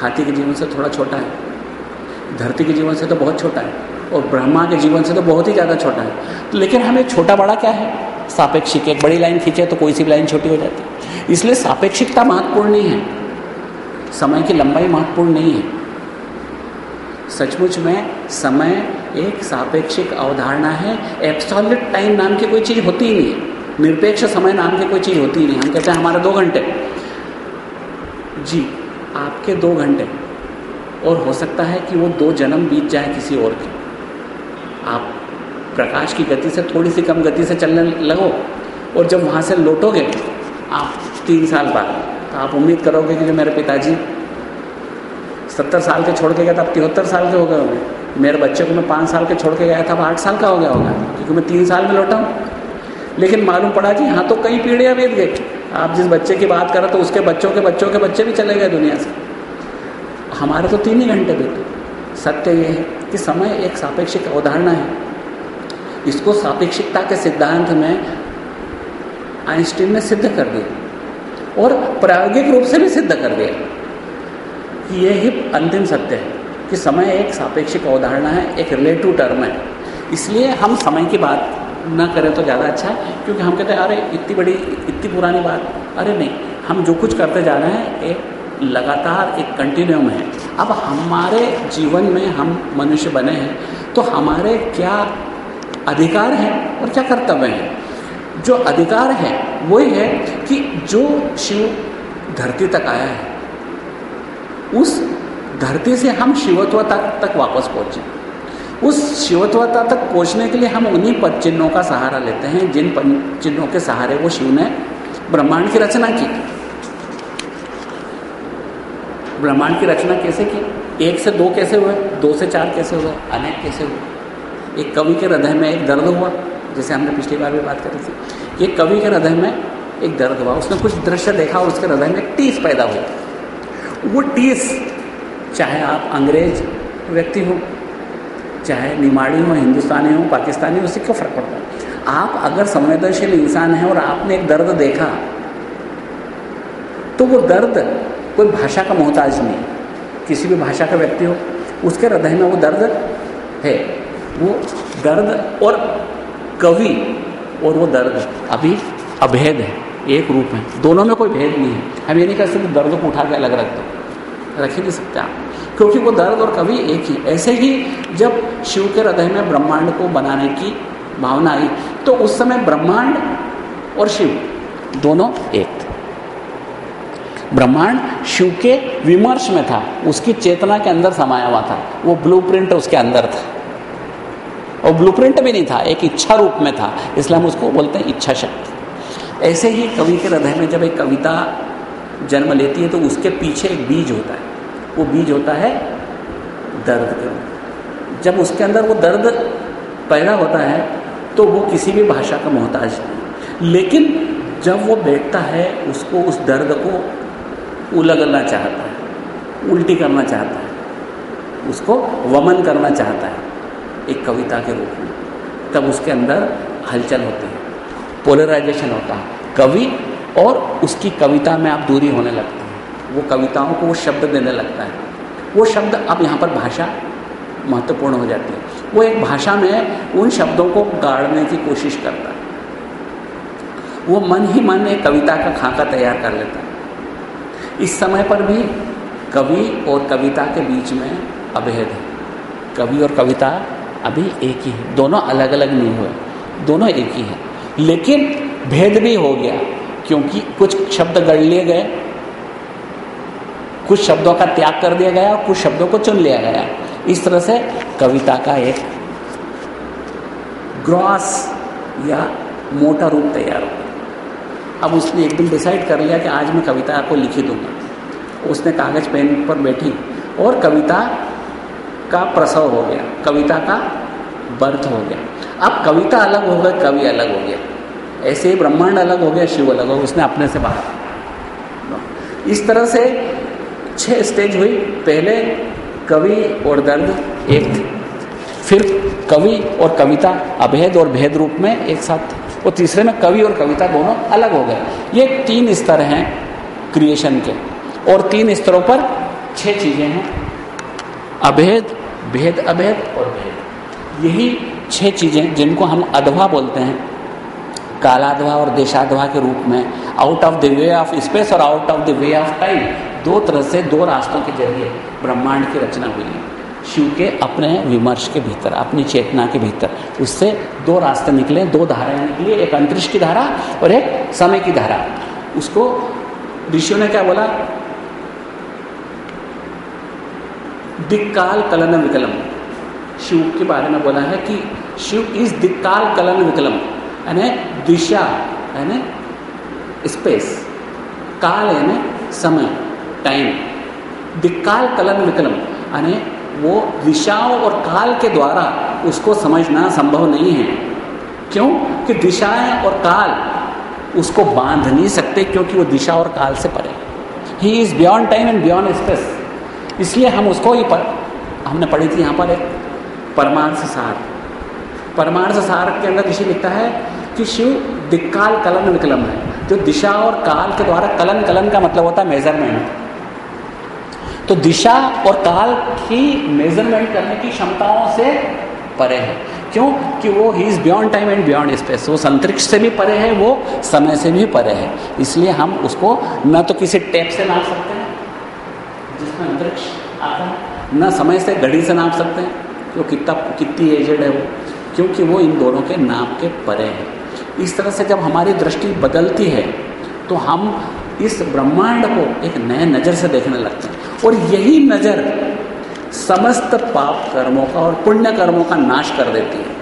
हाथी के जीवन से थोड़ा छोटा है। धरती के जीवन से तो बहुत छोटा है, और ब्रह्मा के जीवन से तो बहुत ही ज़्यादा छोटा है। तो लेकिन हमें छोटा बड़ा क्या है? सापेक्षिक, एक बड़ी लाइन खींचे तो कोई सी भी लाइन छोटी हो जाती है। इसलिए सापेक्षिकता महत्वपूर्ण नहीं है। समय की लंबाई महत्वपूर्ण नहीं है। सचमुच में समय एक सापेक्षिक अवधारणा है। एब्सॉल्यूट टाइम नाम की कोई चीज़ होती ही नहीं है। निरपेक्ष समय नाम की कोई चीज़ होती ही नहीं। हम कहते हैं हमारे दो घंटे। जी, आपके दो घंटे। और हो सकता है कि वो दो जन्म बीत जाए किसी और के। आप प्रकाश की गति से थोड़ी सी कम गति से चलने लगो और जब वहाँ से लौटोगे, आप तीन साल बाद तो आप उम्मीद करोगे कि जो मेरे पिताजी सत्तर साल के छोड़ के गया था, अब तिहत्तर साल के हो गए होंगे। मेरे बच्चे को मैं पाँच साल के छोड़ के गया था, अब आठ साल का हो गया होगा, क्योंकि मैं तीन साल में लौटा हूँ। लेकिन मालूम पड़ा कि हाँ तो कई पीढ़ियाँ बीत गई। आप जिस बच्चे की बात करें तो उसके बच्चों के बच्चों के बच्चे भी चले गए दुनिया से। हमारे तो तीन ही घंटे बीते सत्य ये है कि समय एक सापेक्षिक अवधारणा है। इसको सापेक्षिकता के सिद्धांत में आइंस्टीन ने सिद्ध कर दिया। और प्रायोगिक रूप से भी सिद्ध कर दिया। कि यह अंतिम सत्य है, कि समय एक सापेक्षिक अवधारणा है, एक रिलेटिव टर्म है। इसलिए हम समय की बात ना करें तो ज़्यादा अच्छा है, क्योंकि हम कहते हैं, अरे, इतनी बड़ी, इतनी पुरानी बात। अरे, नहीं, हम जो कुछ करते जा रहे हैं एक लगातार एक कंटिन्यूम है। अब हमारे जीवन में हम मनुष्य बने हैं तो हमारे क्या अधिकार हैं और क्या कर्तव्य हैं? जो अधिकार है, वही है कि जो शिव धरती तक आया है, उस धरती से हम शिवत्वता तक वापस पहुँचे। उस शिवत्वता तक पहुँचने के लिए हम उन्हीं पद चिन्हों का सहारा लेते हैं, जिन पद चिन्हों के सहारे वो शिव ने ब्रह्मांड की रचना की। ब्रह्मांड की रचना कैसे की? एक से दो कैसे हुए? दो से चार कैसे हुए? अनेक कैसे हुए? एक कवि के हृदय में एक दर्द हुआ। जैसे हमने पिछली बार भी बात करी थी। एक कवि के हृदय में एक दर्द हुआ, उसने कुछ दृश्य देखा और उसके हृदय में टीस पैदा हुई। वो टीस चाहे आप अंग्रेज़ व्यक्ति हो, चाहे निमाड़ी हो, हिंदुस्तानी हो, पाकिस्तानी हो उससे क्यों फ़र्क पड़ता है? आप अगर संवेदनशील इंसान हैं और आपने एक दर्द देखा तो वो दर्द कोई भाषा का मोहताज नहीं किसी भी भाषा का व्यक्ति हो, उसके हृदय में वो दर्द है। वो दर्द और कवि और वो दर्द, अभी अभेद है, एक रूप है। दोनों में कोई भेद नहीं है। हम ये नहीं कह सकते दर्द को उठा के अलग रख दो। रख ही नहीं सकते आप। क्योंकि वो दर्द और कवि एक ही, ऐसे ही जब शिव के हृदय में ब्रह्मांड को बनाने की भावना आई तो उस समय ब्रह्मांड और शिव दोनों एक थे। ब्रह्मांड शिव के विमर्श में था, उसकी चेतना के अंदर समाया हुआ था। वो ब्लूप्रिंट उसके अंदर था। और ब्लूप्रिंट भी नहीं था, एक इच्छा रूप में था। इसलिए हम उसको बोलते हैं इच्छा शक्ति। ऐसे ही कवि के हृदय में जब एक कविता जन्म लेती है तो उसके पीछे एक बीज होता है। वो बीज होता है दर्द का जब उसके अंदर वो दर्द पैदा होता है तो वो किसी भी भाषा का मोहताज नहीं। लेकिन जब वो बैठता है, उसको उस दर्द को उलगलना चाहता है, उल्टी करना चाहता है, उसको वमन करना चाहता है। एक कविता के रूप में। तब उसके अंदर हलचल होती है पोलराइजेशन होता है। कवि और उसकी कविता में आप दूरी होने लगते हैं। वो कविताओं को वो शब्द देने लगता है। वो शब्द अब यहाँ पर भाषा महत्वपूर्ण हो जाती है। वो एक भाषा में उन शब्दों को गाड़ने की कोशिश करता है। वो मन ही मन एक कविता का खाका तैयार कर लेता है। इस समय पर भी कवि और कविता के बीच में अभेद है। कवि और कविता अभी एक ही है। दोनों अलग अलग नहीं हुए। दोनों एक ही है। लेकिन भेद भी हो गया, क्योंकि कुछ शब्द गढ़ लिए गए, कुछ शब्दों का त्याग कर दिया गया और कुछ शब्दों को चुन लिया गया। इस तरह से कविता का एक ग्रॉस या मोटा रूप तैयार हो अब उसने एक दिन डिसाइड कर लिया कि आज मैं कविता आपको लिखी दूँगा। उसने कागज़ पेन पर बैठी और कविता का प्रसव हो गया, कविता का बर्थ हो गया। अब कविता अलग हो गई, कवि अलग हो गया। ऐसे ही ब्रह्मांड अलग हो गया, शिव अलग हो गया, उसने अपने से बाहर। इस तरह से छह स्टेज हुई। पहले कवि और दर्द एक थे, फिर कवि और कविता अभेद और भेद रूप में एक साथ थे। और तीसरे में कवि और कविता दोनों अलग हो गए। ये तीन स्तर हैं क्रिएशन के, और तीन स्तरों पर छह चीज़ें हैं। अभेद भेद, अभेद और भेद। यही छह चीज़ें जिनको हम अधवा बोलते हैं, कालाधवा और देशाधवा के रूप में। Out of the way of space और out of the way of time दो तरह से, दो रास्तों के ज़रिए ब्रह्मांड की रचना हुई शिव के अपने विमर्श के भीतर, अपनी चेतना के भीतर। उससे दो रास्ते निकले, दो धाराएँ निकली, एक अंतरिक्ष की धारा और एक समय की धारा। उसको ऋषियों ने क्या बोला? दिक्काल कलन विकलम। शिव के बारे में बोला है कि शिव इज़ दिक्काल कलन विकलम, यानी दिशा, यानी स्पेस काल, यानी समय टाइम दिक्काल कलन विकलम, यानी वो दिशाओं और काल के द्वारा उसको समझना संभव नहीं है। क्यों? कि दिशाएँ और काल उसको बाँध नहीं सकते क्योंकि वो दिशा और काल से परे ही। Is beyond time and beyond space इसलिए हम उसको ही पर हमने पढ़ी थी यहाँ पर एक परमांश सार। परमांश सार के अंदर ऋषि लिखता है कि शिव दिक्काल कलन विकलम है। जो दिशा और काल के द्वारा कलन कलन का मतलब होता है मेज़रमेंट तो दिशा और काल की मेज़रमेंट करने की क्षमताओं से परे है। क्यों? कि वो ही is beyond time and beyond space वो अंतरिक्ष से भी परे है, वो समय से भी परे है। इसलिए हम उसको न तो किसी टेप से नाप सकते हैं जिसमें अंतरिक्ष आता है। न समय से घड़ी से नाप सकते हैं, वो कितना, कितनी एजेड है वो, क्योंकि वो इन दोनों के नाप के परे है। इस तरह से जब हमारी दृष्टि बदलती है तो हम इस ब्रह्मांड को एक नए नज़र से देखने लगते हैं। और यही नज़र समस्त पाप कर्मों का और पुण्य कर्मों का नाश कर देती है।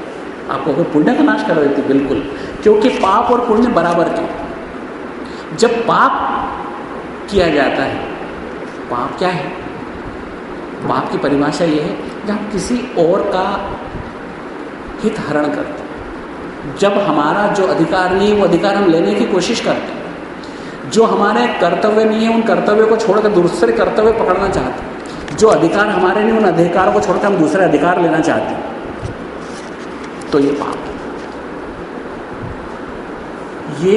आपको कोई पुण्य का नाश कर देती है? बिल्कुल। क्योंकि पाप और पुण्य बराबर के जब पाप किया जाता है पाप क्या है? पाप की परिभाषा ये है, जब किसी और का हित हरण करते जब हमारा जो अधिकार नहीं है, वो अधिकार हम लेने की कोशिश करते जो हमारे कर्तव्य नहीं है, उन कर्तव्य को छोड़कर दूसरे कर्तव्य पकड़ना चाहते जो अधिकार हमारे नहीं, उन अधिकार को छोड़कर हम दूसरे अधिकार लेना चाहते तो ये पाप ये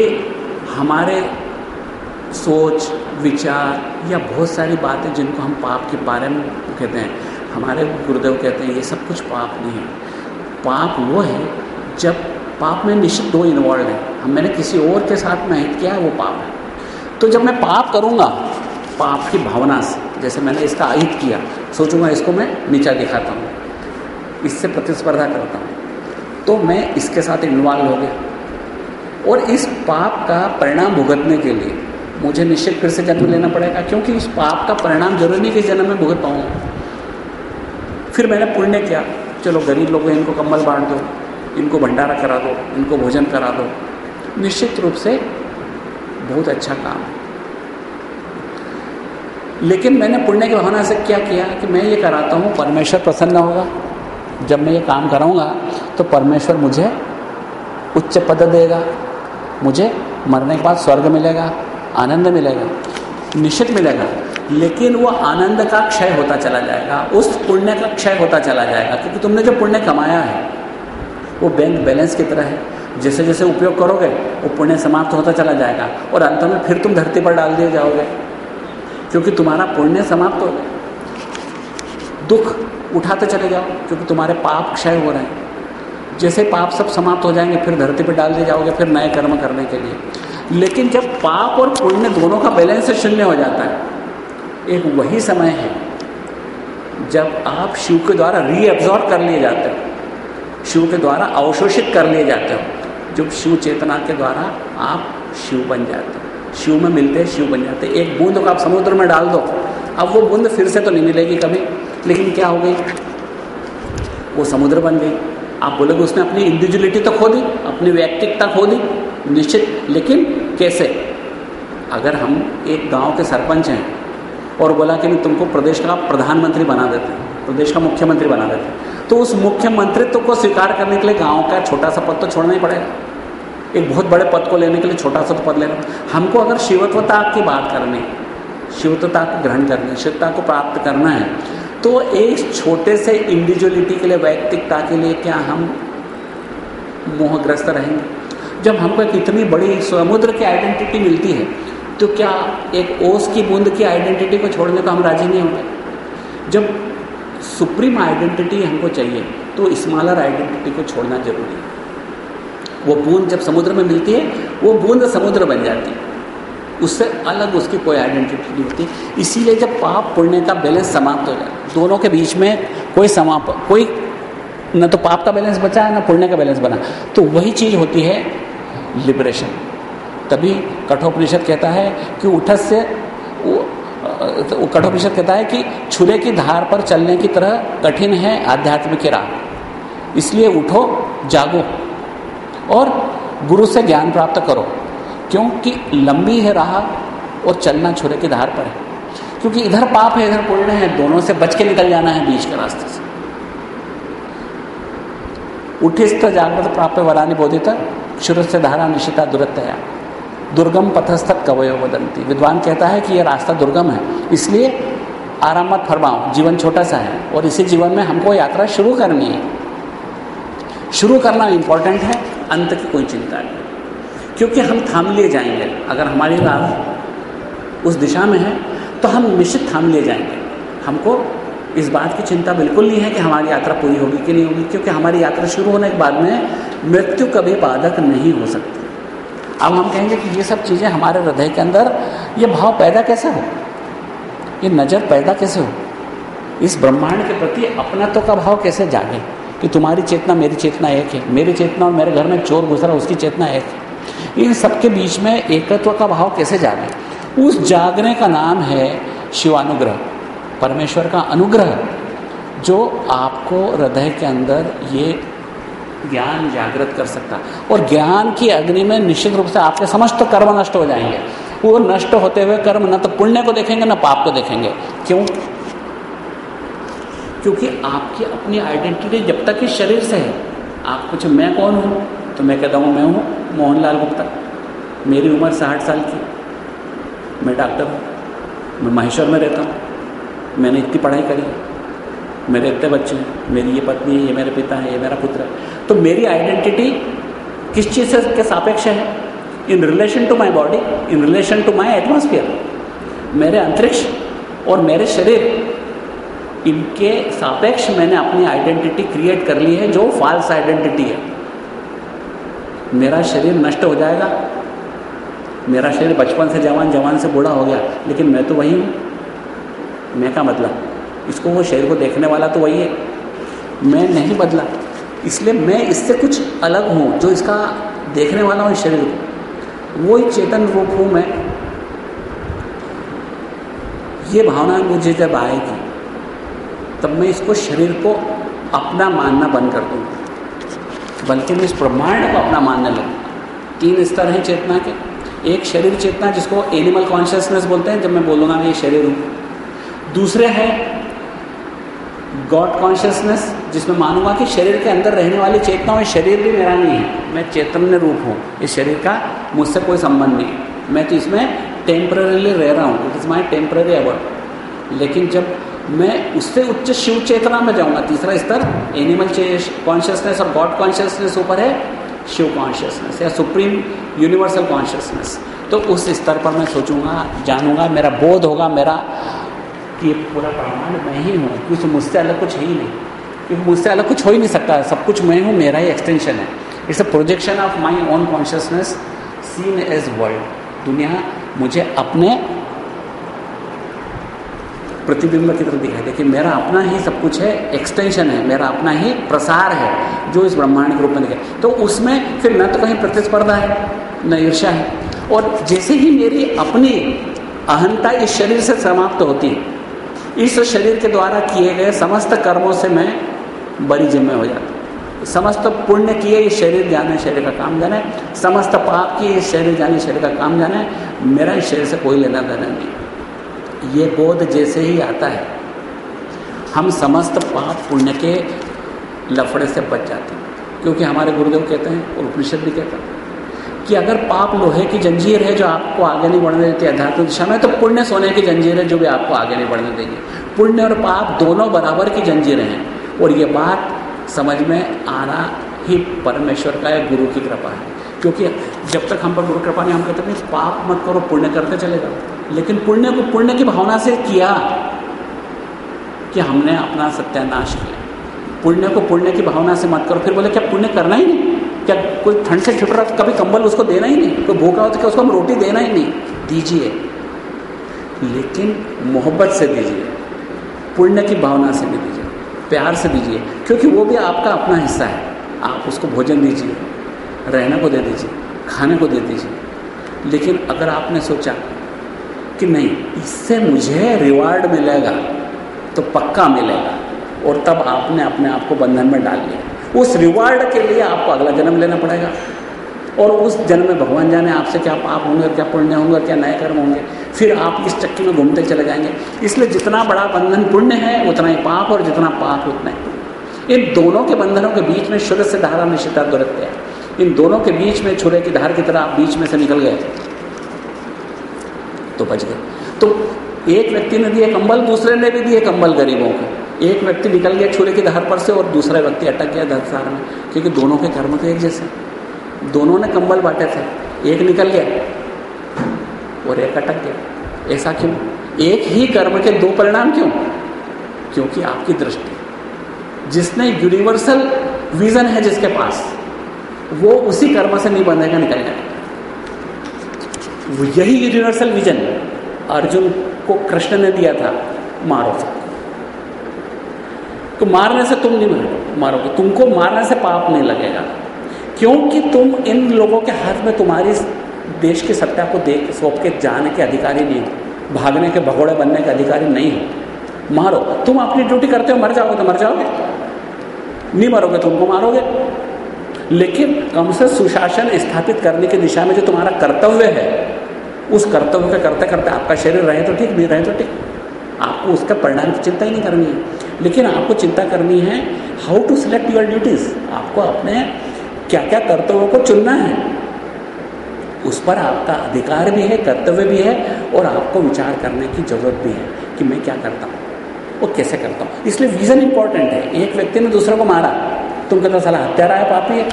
हमारे सोच, विचार या बहुत सारी बातें जिनको हम पाप के बारे में कहते हैं। हमारे गुरुदेव कहते हैं, ये सब कुछ पाप नहीं है। पाप वो है, जब पाप में निश्चित दो इन्वॉल्व है। हम मैंने किसी और के साथ में हित किया है, वो पाप है। तो जब मैं पाप करूँगा, पाप की भावना से, जैसे मैंने इसका अहित किया, सोचूँगा इसको मैं नीचा दिखाता हूँ, इससे प्रतिस्पर्धा करता हूँ तो मैं इसके साथ इन्वॉल्व हो गया। और इस पाप का परिणाम भुगतने के लिए मुझे निश्चित फिर से जन्म लेना पड़ेगा, क्योंकि इस पाप का परिणाम ज़रूरी नहीं कि जन्म में भुगत पाऊँ। फिर मैंने पुण्य किया। चलो, गरीब लोग हैं इनको कम्बल बांट दो, इनको भंडारा करा दो, इनको भोजन करा दो। निश्चित रूप से बहुत अच्छा काम। है लेकिन मैंने पुण्य की भावना से क्या किया कि मैं ये कराता हूँ, परमेश्वर प्रसन्न होगा। जब मैं ये काम कराऊँगा तो परमेश्वर मुझे उच्च पद देगा, मुझे मरने के बाद स्वर्ग मिलेगा। आनंद मिलेगा, निश्चित मिलेगा, लेकिन वो आनंद का क्षय होता चला जाएगा, उस पुण्य का क्षय होता चला जाएगा, क्योंकि तुमने जो पुण्य कमाया है, वो बैंक बैलेंस की तरह है। जैसे जैसे उपयोग करोगे, वो पुण्य समाप्त होता चला जाएगा, और अंत में फिर तुम धरती पर डाल दिए जाओगे, क्योंकि तुम्हारा पुण्य समाप्त हो गया। दुख उठाते चले जाओ, क्योंकि तुम्हारे पाप क्षय हो रहे हैं। जैसे पाप सब समाप्त हो जाएँगे, फिर धरती पर डाल दिए जाओगे, फिर नए कर्म करने के लिए। लेकिन जब पाप और पुण्य दोनों का बैलेंस शून्य हो जाता है, एक वही समय है जब आप शिव के द्वारा रीअब्जॉर्व कर लिए जाते हो, शिव के द्वारा अवशोषित कर लिए जाते हो, जब शिव चेतना के द्वारा आप शिव बन जाते हो। शिव में मिलते हैं, शिव बन जाते हैं। एक बूंद को आप समुद्र में डाल दो, अब वो बूंद फिर से तो नहीं मिलेगी कभी। लेकिन क्या हो गई? वो समुद्र बन गई। आप बोलोगे उसने अपनी इंडिविजुअलिटी तो खो दी, अपनी व्यक्तिकता खो दी, निश्चित। लेकिन कैसे? अगर हम एक गाँव के सरपंच हैं और बोला कि नहीं तुमको प्रदेश का प्रधानमंत्री बना देते हैं, प्रदेश का मुख्यमंत्री बना देते हैं तो उस मुख्यमंत्रित्व को स्वीकार करने के लिए गाँव का छोटा सा पद तो छोड़ना ही पड़ेगा। एक बहुत बड़े पद को लेने के लिए छोटा सा तो पद लेना। हमको अगर शिवत्वता की बात करनी शिवत्वता को ग्रहण करनी है शिवता को प्राप्त करना है तो एक छोटे से इंडिविजुअलिटी के लिए वैयक्तिकता के लिए क्या हम मोहग्रस्त रहेंगे? जब हमको एक इतनी बड़ी समुद्र की आइडेंटिटी मिलती है तो क्या एक ओस की बूंद की आइडेंटिटी को छोड़ने को हम राज़ी नहीं होंगे जब सुप्रीम आइडेंटिटी हमको चाहिए तो स्मॉलर आइडेंटिटी को छोड़ना ज़रूरी है। वो बूंद जब समुद्र में मिलती है, वो बूंद समुद्र बन जाती है। उससे अलग उसकी कोई आइडेंटिटी नहीं होती। इसीलिए जब पाप पुण्य का बैलेंस समाप्त हो जाए, दोनों के बीच में कोई समाप, कोई, न तो पाप का बैलेंस बचा है, ना पुण्य का बैलेंस बना। तो वही चीज़ होती है लिबरेशन। तभी कठोपनिषद कहता है कि उठस से वो कठोपनिषद कहता है कि छुरे की धार पर चलने की तरह कठिन है आध्यात्मिक की राह। इसलिए उठो, जागो और गुरु से ज्ञान प्राप्त करो, क्योंकि लंबी है राह और चलना छुरे की धार पर है। क्योंकि इधर पाप है, इधर पुण्य है, दोनों से बच के निकल जाना है बीच के रास्ते से। उठे उठिस्त जागृत प्राप्त वरानी बोधिता क्षुर से धारा निशिता दुरतया दुर्गम पथस्थक कवयो वदंती विद्वान कहता है कि यह रास्ता दुर्गम है। इसलिए आराम मत फरमाओ। जीवन छोटा सा है और इसी जीवन में हमको यात्रा शुरू करनी है। शुरू करना इंपॉर्टेंट है। अंत की कोई चिंता नहीं। क्योंकि हम थाम लिए जाएँगे। अगर हमारी राह उस दिशा में है तो हम निश्चित थाम लिए जाएँगे। हमको इस बात की चिंता बिल्कुल नहीं है कि हमारी यात्रा पूरी होगी कि नहीं होगी, क्योंकि हमारी यात्रा शुरू होने के बाद में मृत्यु कभी बाधक नहीं हो सकती। अब हम कहेंगे कि ये सब चीज़ें हमारे हृदय के अंदर, ये भाव पैदा कैसे हो? ये नज़र पैदा कैसे हो? इस ब्रह्मांड के प्रति अपनत्व का भाव कैसे जागे? कि तुम्हारी चेतना मेरी चेतना एक है, मेरी चेतना और मेरे घर में चोर रहा उसकी चेतना एक है। इन सबके बीच में एकत्व का भाव कैसे जागे? उस जागने का नाम है शिवानुग्रह। परमेश्वर का अनुग्रह जो आपको हृदय के अंदर ये ज्ञान जागृत कर सकता। और ज्ञान की अग्नि में निश्चित रूप से आपके समस्त कर्म नष्ट हो जाएँगे। वो नष्ट होते हुए कर्म न तो पुण्य को देखेंगे, न पाप को देखेंगे। क्यों? क्योंकि आपकी अपनी आइडेंटिटी जब तक इस शरीर से है। आप कुछ मैं कौन हूँ? तो मैं कहता हूँ, मैं हूँ मोहनलाल गुप्ता। मेरी उम्र साठ साल की मैं डॉक्टर हूँ। मैं महेश्वर में रहता हूँ। मैंने इतनी पढ़ाई करी। मेरे इतने बच्चे हैं, मेरी ये पत्नी है, ये मेरे पिता है, ये मेरा पुत्र है। तो मेरी आइडेंटिटी किस चीज़ से, के सापेक्ष है? In relation to my body in relation to my atmosphere मेरे अंतरिक्ष और मेरे शरीर, इनके सापेक्ष मैंने अपनी आइडेंटिटी क्रिएट कर ली है, जो फॉल्स आइडेंटिटी है। मेरा शरीर नष्ट हो जाएगा। मेरा शरीर बचपन से जवान जवान से बूढ़ा हो गया, लेकिन मैं तो वही हूँ। मैं का मतलब इसको वो शरीर को देखने वाला तो वही है। मैं नहीं बदला। इसलिए मैं इससे कुछ अलग हूँ, जो इसका देखने वाला हूँ शरीर को। वो ही चेतन रूप हूँ मैं। ये भावना मुझे जब आएगी, तब मैं इसको शरीर को अपना मानना बंद कर दूँगा। बल्कि मैं इस ब्रह्मांड को अपना मानने लगूँ तीन स्तर हैं चेतना के। एक शरीर चेतना, जिसको एनिमल कॉन्शियसनेस बोलते हैं, जब मैं बोलूँगा मैं ये शरीर हूँ। दूसरे है गॉड कॉन्शियसनेस जिसमें मानूँगा कि शरीर के अंदर रहने वाली चेतना और शरीर भी मेरा नहीं है। मैं चैतन्य रूप हूँ। इस शरीर का मुझसे कोई संबंध नहीं। मैं तो इसमें टेम्पररीली रह रहा हूँ। It is my temporary abode लेकिन जब मैं उससे उच्च शिव चेतना में जाऊँगा, तीसरा स्तर एनिमल कॉन्शियसनेस और गॉड कॉन्शियसनेस ऊपर है शिव कॉन्शियसनेस या सुप्रीम यूनिवर्सल कॉन्शियसनेस तो उस स्तर पर मैं सोचूँगा, जानूँगा, मेरा बोध होगा, मेरा कि ये पूरा ब्रह्मांड मैं ही हूँ, क्योंकि मुझसे अलग कुछ है ही नहीं। क्योंकि मुझसे अलग कुछ हो ही नहीं सकता, सब कुछ मैं हूँ, मेरा ही एक्सटेंशन है। It's a projection of my own consciousness seen as world दुनिया मुझे अपने प्रतिबिंब की तरफ़ दिखाई देखिए, मेरा अपना ही सब कुछ है एक्सटेंशन है, मेरा अपना ही प्रसार है, जो इस ब्रह्मांड के रूप में दिखाई तो उसमें फिर न तो कहीं प्रतिस्पर्धा है, न ईर्षा है। और जैसे ही मेरी अपनी अहंता इस शरीर से समाप्त होती है इस शरीर के द्वारा किए गए समस्त कर्मों से मैं बड़ी जिम्मे हो जाता समस्त पुण्य किए इस शरीर जाने शरीर का काम जाने। समस्त पाप किए इस शरीर जाने शरीर का काम जाने। मेरा इस शरीर से कोई लेना देना नहीं। ये बोध जैसे ही आता है, हम समस्त पाप पुण्य के लफड़े से बच जाते हैं। क्योंकि हमारे गुरुदेव कहते हैं, और उपनिषद भी कहते हैं। कि अगर पाप लोहे की जंजीर है जो आपको आगे नहीं बढ़ने देती, अध्यात्म दिशा में तो पुण्य सोने की जंजीर है जो भी आपको आगे नहीं बढ़ने देगी। पुण्य और पाप दोनों बराबर की जंजीरें हैं। और ये बात समझ में आना ही परमेश्वर का या गुरु की कृपा है। क्योंकि जब तक हम पर गुरु कृपा नहीं, हम कहते नहीं, पाप मत करो, पुण्य करते चले जाओ। लेकिन पुण्य को, पुण्य की भावना से किया कि हमने अपना सत्यानाश किया। पुण्य को पुण्य की भावना से मत करो। फिर बोले, क्या पुण्य करना ही नहीं? क्या कोई ठंड से छुट रहा तो कभी कंबल उसको देना ही नहीं? कोई भूखा हो तो क्या उसको हम रोटी देना ही नहीं? दीजिए। लेकिन मोहब्बत से दीजिए। पुण्य की भावना से भी दीजिए। प्यार से दीजिए। क्योंकि वो भी आपका अपना हिस्सा है। आप उसको भोजन दीजिए। रहने को दे दीजिए। खाने को दे दीजिए। लेकिन अगर आपने सोचा कि नहीं, इससे मुझे रिवार्ड मिलेगा तो पक्का मिलेगा। और तब आपने अपने आप को बंधन में डाल लिया। उस रिवार्ड के लिए आपको अगला जन्म लेना पड़ेगा। और उस जन्म में भगवान जाने आपसे क्या पाप होंगे, क्या पुण्य होंगे, क्या नए कर्म होंगे। फिर आप इस चक्की में घूमते चले जाएँगे। इसलिए जितना बड़ा बंधन पुण्य है, उतना ही पाप और जितना पाप उतना ही इन दोनों के बंधनों के बीच में शुरू से धारा निश्चिता दुरत्य है। इन दोनों के बीच में छुरे की धार की तरह आप बीच में से निकल गए। तो बच गए। तो एक व्यक्ति ने दिए कंबल, दूसरे ने भी दिए कंबल गरीबों को। एक व्यक्ति निकल गया छुरे की धार पर से और दूसरा व्यक्ति अटक गया धरसार में, क्योंकि दोनों के कर्म तो एक जैसे। दोनों ने कंबल बांटे थे, एक निकल गया और एक अटक गया। ऐसा क्यों? एक ही कर्म के दो परिणाम क्यों? क्योंकि आपकी दृष्टि। जिसने यूनिवर्सल विजन है जिसके पास, वो उसी कर्म से नहीं बनेगा निकल जाएगा यही यूनिवर्सल विजन अर्जुन को कृष्ण ने दिया था, मारो। तो मारने से तुम नहीं मारोगे तुमको मारने से पाप नहीं लगेगा। क्योंकि तुम इन लोगों के हाथ में तुम्हारी देश की सत्ता को देख सौंप के जाने के अधिकारी नहीं हो, भागने के भगोड़े बनने के अधिकारी नहीं हो। मारो। तुम अपनी ड्यूटी करते हो, मर जाओगे तो मर जाओगे। नहीं मरोगे तो तुमको मारोगे। लेकिन कम से सुशासन स्थापित करने की दिशा में जो तुम्हारा कर्तव्य है, उस कर्तव्य को करते करते आपका शरीर रहे तो ठीक, नहीं रहे तो ठीक। आपको उसका परिणाम की चिंता ही नहीं करनी है। लेकिन आपको चिंता करनी है how to select your duties आपको अपने क्या क्या कर्तव्यों को चुनना है। उस पर आपका अधिकार भी है, कर्तव्य भी है और आपको विचार करने की ज़रूरत भी है कि मैं क्या करता हूँ वो कैसे करता हूँ। इसलिए विजन इंपॉर्टेंट है। एक व्यक्ति ने दूसरे को मारा तुम कहते साला हत्यारा है पापी है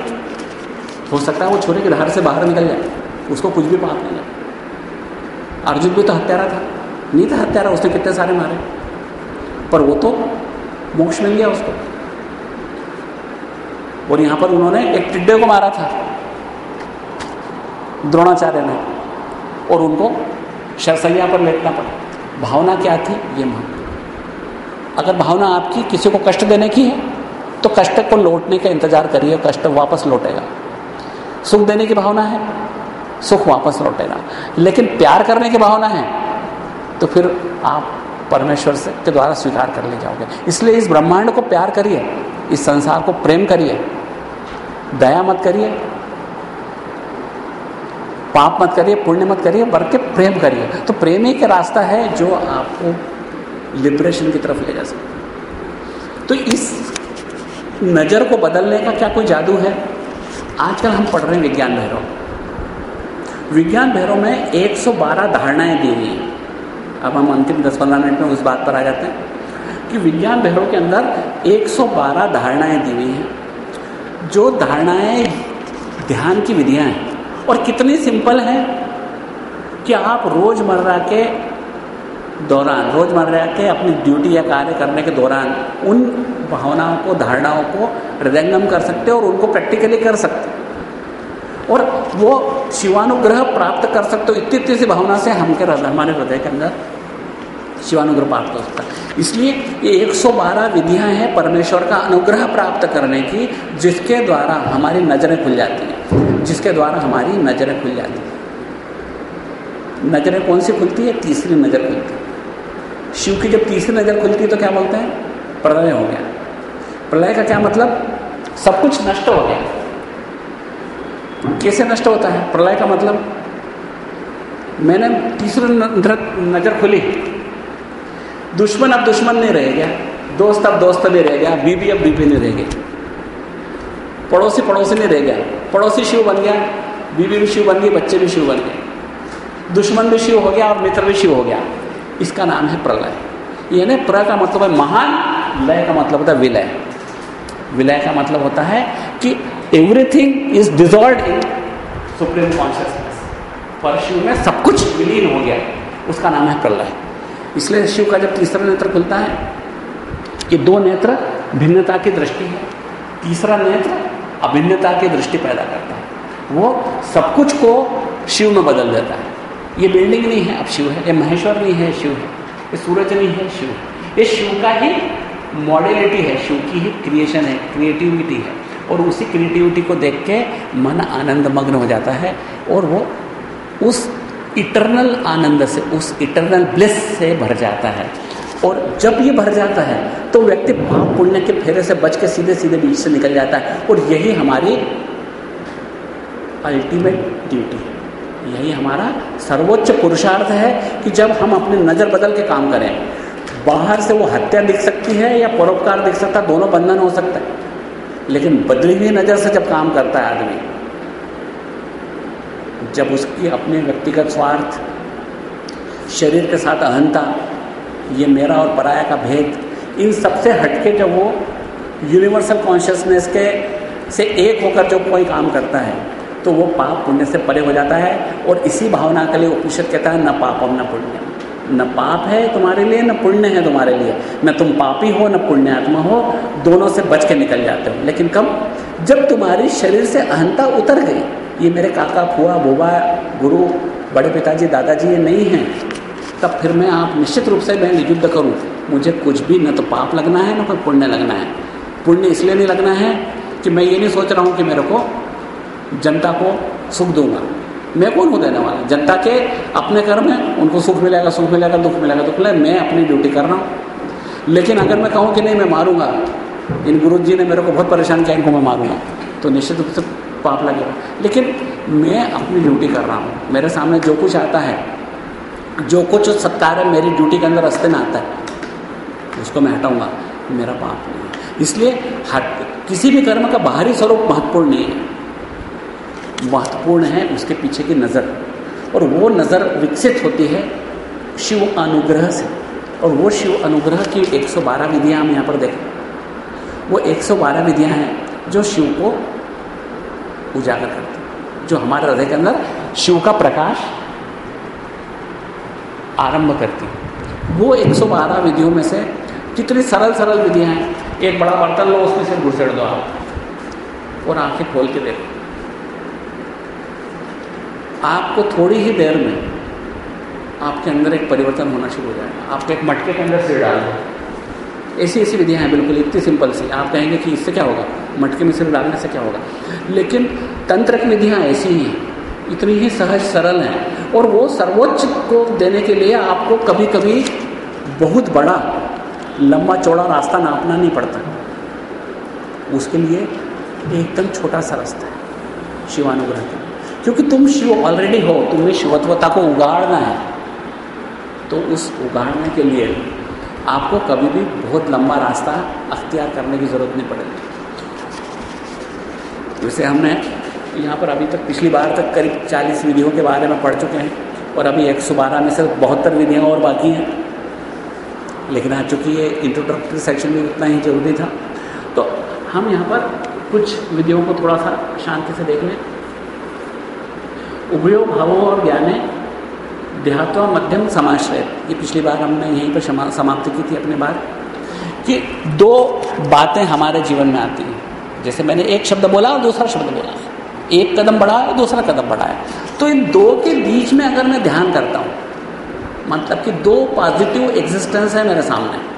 हो। सकता है वो छोरे के धार से बाहर निकल जाए, उसको कुछ भी पाप नहीं लगे अर्जुन भी तो हत्यारा था। नहीं था हत्यारा उसने कितने सारे मारे। पर वो तो मोक्ष मिल गया उसको। और यहाँ पर उन्होंने एक टिड्डे को मारा था, द्रोणाचार्य ने। और उनको शरसैया पर लेटना पड़ा। भावना क्या थी? ये मान। अगर भावना आपकी किसी को कष्ट देने की है तो कष्ट को लौटने का इंतज़ार करिए, कष्ट वापस लौटेगा। सुख देने की भावना है, सुख वापस लौटेगा। लेकिन प्यार करने की भावना है तो फिर आप परमेश्वर से के द्वारा स्वीकार कर ले जाओगे। इसलिए इस ब्रह्मांड को प्यार करिए, इस संसार को प्रेम करिए, दया मत करिए, पाप मत करिए, पुण्य मत करिए, बल्कि प्रेम करिए। तो प्रेम ही का रास्ता है जो आपको लिबरेशन की तरफ़ ले जा सकता तो इस नज़र को बदलने का क्या कोई जादू है? आजकल हम पढ़ रहे हैं विज्ञान भैरव। विज्ञान भैरव में 112 धारणाएँ दी हुई हैं। अब हम अंतिम दस पंद्रह मिनट में उस बात पर आ जाते हैं कि विज्ञान भैरव के अंदर 112 धारणाएँ दी हुई हैं। जो धारणाएँ ध्यान की विधियाँ हैं और कितनी सिंपल है कि आप रोज़मर्रा के दौरान, रोज़मर्रा के अपनी ड्यूटी या कार्य करने के दौरान उन भावनाओं को, धारणाओं को हृदयंगम कर सकते हो और उनको प्रैक्टिकली कर सकते और वो शिवानुग्रह प्राप्त कर सकते हो। इतनी इतनी सी भावना से हम के हमारे हृदय के अंदर शिवानुग्रह प्राप्त हो सकता है। इसलिए ये 112 विधियाँ हैं परमेश्वर का अनुग्रह प्राप्त करने की, जिसके द्वारा हमारी नज़रें खुल जाती हैं। जिसके द्वारा हमारी नज़रें खुल जाती हैं। नज़रें कौन सी खुलती है? तीसरी नज़र खुलती है। शिव की जब तीसरी नज़र खुलती है तो क्या बोलते हैं? प्रलय हो गया। प्रलय का क्या मतलब? सब कुछ नष्ट हो गया। कैसे नष्ट होता है? प्रलय का मतलब मैंने तीसरी नज़र खुली। दुश्मन अब दुश्मन नहीं रह गया। दोस्त अब दोस्त नहीं रह गया। बीबी अब बीबी नहीं रह गई। पड़ोसी पड़ोसी नहीं रह गया। पड़ोसी शिव बन गया बीबी भी शिव बन गई, बच्चे भी शिव बन गए। दुश्मन भी शिव हो गया, और मित्र भी शिव हो गया। इसका नाम है प्रलय। यानी प्र का मतलब है महान, लय का मतलब होता है विलय। विलय का मतलब होता है कि everything is dissolve in supreme consciousness पर शिव में सब कुछ विलीन हो गया उसका नाम है प्रलय। इसलिए शिव का जब तीसरा नेत्र खुलता है, ये दो नेत्र भिन्नता की दृष्टि है। तीसरा नेत्र अभिन्नता की दृष्टि पैदा करता है। वो सब कुछ को शिव में बदल देता है। ये बिल्डिंग नहीं है, अब शिव है। ये महेश्वर नहीं है, शिव है। ये सूरज नहीं है, शिव है। ये शिव का ही मॉडलिटी है। शिव की ही क्रिएशन है क्रिएटिविटी है। और उसी क्रिएटिविटी को देख के मन आनंद मग्न हो जाता है और वो उस इटरनल आनंद से, उस इटरनल ब्लिस से भर जाता है। और जब ये भर जाता है तो व्यक्ति पाप पुण्य के फेरे से बच के सीधे सीधे बीच से निकल जाता है और यही हमारी अल्टीमेट ड्यूटी है। यही हमारा सर्वोच्च पुरुषार्थ है कि जब हम अपनी नज़र बदल के काम करें, बाहर से वो हत्या दिख सकती है या परोपकार दिख सकता है, दोनों बंधन हो सकता है। लेकिन बदली हुई नज़र से जब काम करता है आदमी, जब उसकी अपने व्यक्तिगत स्वार्थ, शरीर के साथ अहंता, ये मेरा और पराया का भेद, इन सबसे हटके जब वो यूनिवर्सल कॉन्शियसनेस के से एक होकर जब कोई काम करता है तो वो पाप पुण्य से परे हो जाता है और इसी भावना के लिए उपनिषद कहता है, न पापम न पुण्य न पाप है तुम्हारे लिए, न पुण्य है तुम्हारे लिए। न तुम पापी हो, न पुण्यात्मा हो, दोनों से बच के निकल जाते हो। लेकिन कब जब तुम्हारी शरीर से अहंता उतर गई, ये मेरे काका, फुआ, बुबा, गुरु, बड़े पिताजी, दादाजी, ये नहीं हैं, तब फिर मैं आप निश्चित रूप से मैं युद्ध करूँ। मुझे कुछ भी न तो पाप लगना है, न कोई पुण्य लगना है। पुण्य इसलिए नहीं लगना है कि मैं ये नहीं सोच रहा हूँ कि मेरे को जनता को सुख दूँगा। मैं कौन हूँ देने वाला? जनता के अपने कर्म है, उनको सुख मिलेगा सुख मिलेगा, दुख मिलेगा दुख मिलेगा, मैं अपनी ड्यूटी कर रहा हूँ। लेकिन अगर मैं कहूँ कि नहीं, मैं मारूँगा, इन गुरु जी ने मेरे को बहुत परेशान किया, इनको मैं मारूँगा। तो निश्चित रूप से पाप लगेगा। लेकिन मैं अपनी ड्यूटी कर रहा हूँ। मेरे सामने जो कुछ आता है, जो कुछ सत्कार है, मेरी ड्यूटी के अंदर रस्ते में आता है, उसको मैं हटाऊँगा। मेरा पाप नहीं है। इसलिए हट किसी भी कर्म का बाहरी स्वरूप महत्वपूर्ण नहीं है। महत्वपूर्ण है उसके पीछे की नज़र। और वो नज़र विकसित होती है शिव अनुग्रह से। और वो शिव अनुग्रह की 112 विधियाँ हम यहाँ पर देखें। वो 112 विधियाँ हैं जो शिव को उजागर करती जो हमारे हृदय के अंदर शिव का प्रकाश आरंभ करती वो 112 विधियों में से कितनी सरल सरल विधियाँ हैं। एक बड़ा बर्तन लो, उसमें से घुसेड़ दो आप। और आँखें खोल के देखो। आपको थोड़ी ही देर में आपके अंदर एक परिवर्तन होना शुरू हो जाएगा। आप एक मटके के अंदर सिर डाल दो। ऐसी ऐसी विधियाँ हैं, बिल्कुल इतनी सिंपल सी। आप कहेंगे कि इससे क्या होगा? मटके में सिर डालने से क्या होगा? लेकिन तंत्र की विधियाँ ऐसी ही हैं इतनी ही सहज सरल हैं, और वो सर्वोच्च को देने के लिए आपको कभी कभी बहुत बड़ा, लंबा चौड़ा रास्ता नापना नहीं पड़ता। उसके लिए एकदम छोटा सा रास्ता है, शिवानुग्रह का क्योंकि तुम शिव ऑलरेडी हो, तुम्हें शिवत्वता को उगाड़ना है। तो उस उगाड़ने के लिए आपको कभी भी बहुत लंबा रास्ता अख्तियार करने की ज़रूरत नहीं पड़ेगी। वैसे हमने यहाँ पर अभी तक पिछली बार तक करीब 40 विधियों के बारे में पढ़ चुके हैं, और अभी 112 में सिर्फ़ बहत्तर विधियाँ और बाकी हैं। लेकिन आज चूँकि ये इंट्रोडक्टरी सेक्शन भी उतना ही ज़रूरी था तो हम यहाँ पर कुछ विधियों को थोड़ा सा शांति से देख लें। उभयो भावों और ज्ञाने देहात्व मध्यम समाश्रय। ये पिछली बार हमने यहीं पर समाप्त की थी अपने बार। कि दो बातें हमारे जीवन में आती हैं। जैसे मैंने एक शब्द बोला और दूसरा शब्द बोला। एक कदम बढ़ाया दूसरा कदम बढ़ाया। तो इन दो के बीच में अगर मैं ध्यान करता हूँ मतलब कि दो पॉजिटिव एग्जिस्टेंस है मेरे सामने।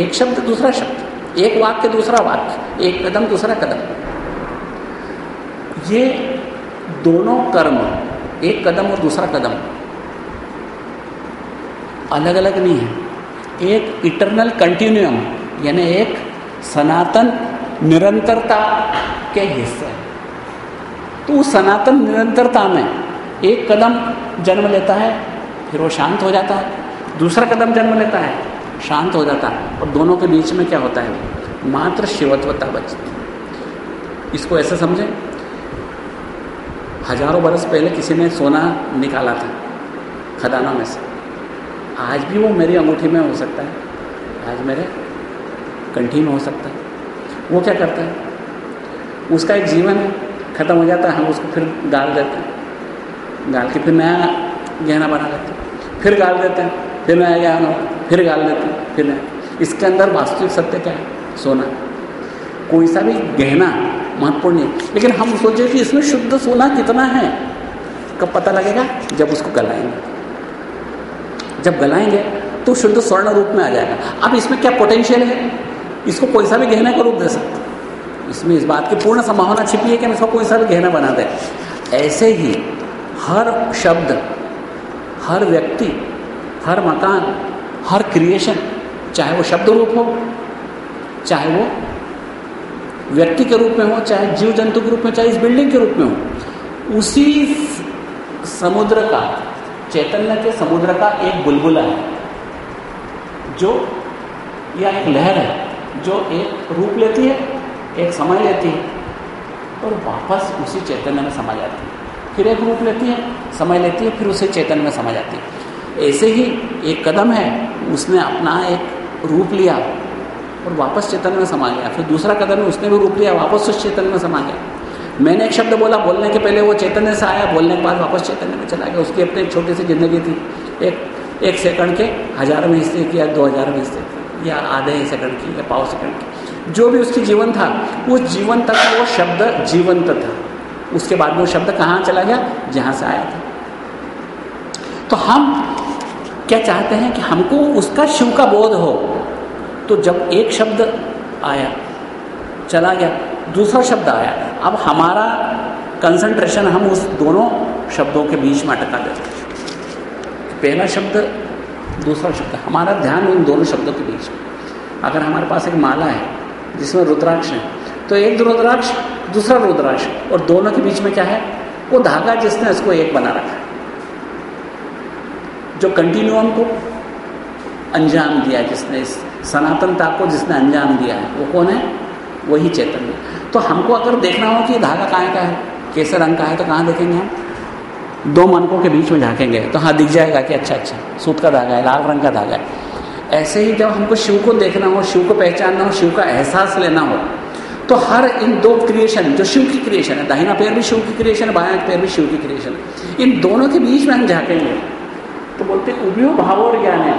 एक शब्द, दूसरा शब्द। एक वाक्य, दूसरा वाक्य। एक कदम, दूसरा कदम। ये दोनों कर्म, एक कदम और दूसरा कदम अलग अलग नहीं है। एक इटरनल कंटिन्यूम यानी एक सनातन निरंतरता के हिस्से। तो उस सनातन निरंतरता में एक कदम जन्म लेता है, फिर वो शांत हो जाता है। दूसरा कदम जन्म लेता है, शांत हो जाता है। और दोनों के बीच में क्या होता है? मात्र शिवत्वता बचती इसको ऐसे समझें हज़ारों बरस पहले किसी ने सोना निकाला था, खदानों में से। आज भी वो मेरी अंगूठी में हो सकता है। आज मेरे कंठी में हो सकता है। वो क्या करता है? उसका एक जीवन ख़त्म हो जाता है, हम उसको फिर गाल देते हैं। गाल के फिर नया गहना बना लेते हैं। फिर गाल देते हैं, फिर नया गहना फिर गाल देते हैं, फिर नया। इसके अंदर वास्तविक सत्य क्या है? सोना। कोई सा भी गहना महत्वपूर्ण नहीं लेकिन हम सोचे कि इसमें शुद्ध सोना कितना है? कब पता लगेगा? जब उसको गलाएँगे। जब गलाएँगे तो शुद्ध स्वर्ण रूप में आ जाएगा। अब इसमें क्या पोटेंशियल है? इसको कोई सा भी गहना का रूप दे सकते। इसमें इस बात की पूर्ण संभावना छिपी है कि हम इसको कोई सा भी गहना बना दें। ऐसे ही हर शब्द, हर व्यक्ति, हर मकान, हर क्रिएशन चाहे वो शब्द रूप हो, चाहे वो व्यक्ति के रूप में हो, चाहे जीव जंतु के रूप में चाहे इस बिल्डिंग के रूप में हो, उसी समुद्र का, चैतन्य के समुद्र का एक बुलबुला है, जो, या एक लहर है, जो एक रूप लेती है, एक समय लेती है, और वापस उसी चैतन्य में समा जाती है। फिर एक रूप लेती है, समय लेती है, फिर उसे चैतन्य में समा जाती है। ऐसे ही एक कदम है, उसने अपना एक रूप लिया और वापस चैतन्य में समा गया फिर दूसरा कदम उसने भी रूप लिया, वापस उस चैतन्य में समा गया मैंने एक शब्द बोला, बोलने के पहले वो चैतन्य से आया, बोलने के बाद वापस चैतन्य में चला गया। उसकी अपनी एक छोटी सी ज़िंदगी थी। एक एक सेकंड के हज़ारों हिस्से की या दो हज़ारों हिस्से की या आधे सेकंड की, या पाव सेकंड की। जो भी उसकी जीवन था, उस जीवन तक वो शब्द जीवंत था। उसके बाद वो शब्द कहाँ चला गया? जहाँ से आया था। तो हम क्या चाहते हैं कि हमको उसका शिव का बोध हो? तो जब एक शब्द आया, चला गया, दूसरा शब्द आया, अब हमारा कंसंट्रेशन हम उस दोनों शब्दों के बीच में अटका देते पहला शब्द, दूसरा शब्द, हमारा ध्यान उन दोनों शब्दों के बीच में। अगर हमारे पास एक माला है, जिसमें रुद्राक्ष है तो एक रुद्राक्ष, दूसरा रुद्राक्ष, और दोनों के बीच में क्या है? वो धागा जिसने इसको एक बना रखा है। जो कंटिन्यूम को अंजाम दिया जिसने इस सनातनता को जिसने अंजाम दिया है, वो कौन है? वही चैतन्य। तो हमको अगर देखना हो कि धागा कहाँ का है कैसे रंग का है तो कहाँ देखेंगे हम? दो मनकों के बीच में झाँकेंगे तो हाँ दिख जाएगा कि अच्छा अच्छा सूत का धागा है, लाल रंग का धागा है। ऐसे ही जब हमको शिव को देखना हो, शिव को पहचानना हो, शिव का एहसास लेना हो तो हर इन दो क्रिएशन जो शिव की क्रिएशन है, दाहिना पैर भी शिव की क्रिएशन है, बाया पैर भी शिव की क्रिएशन है, इन दोनों के बीच में हम झाँकेंगे। तो बोलते उभयो भाव और ज्ञान है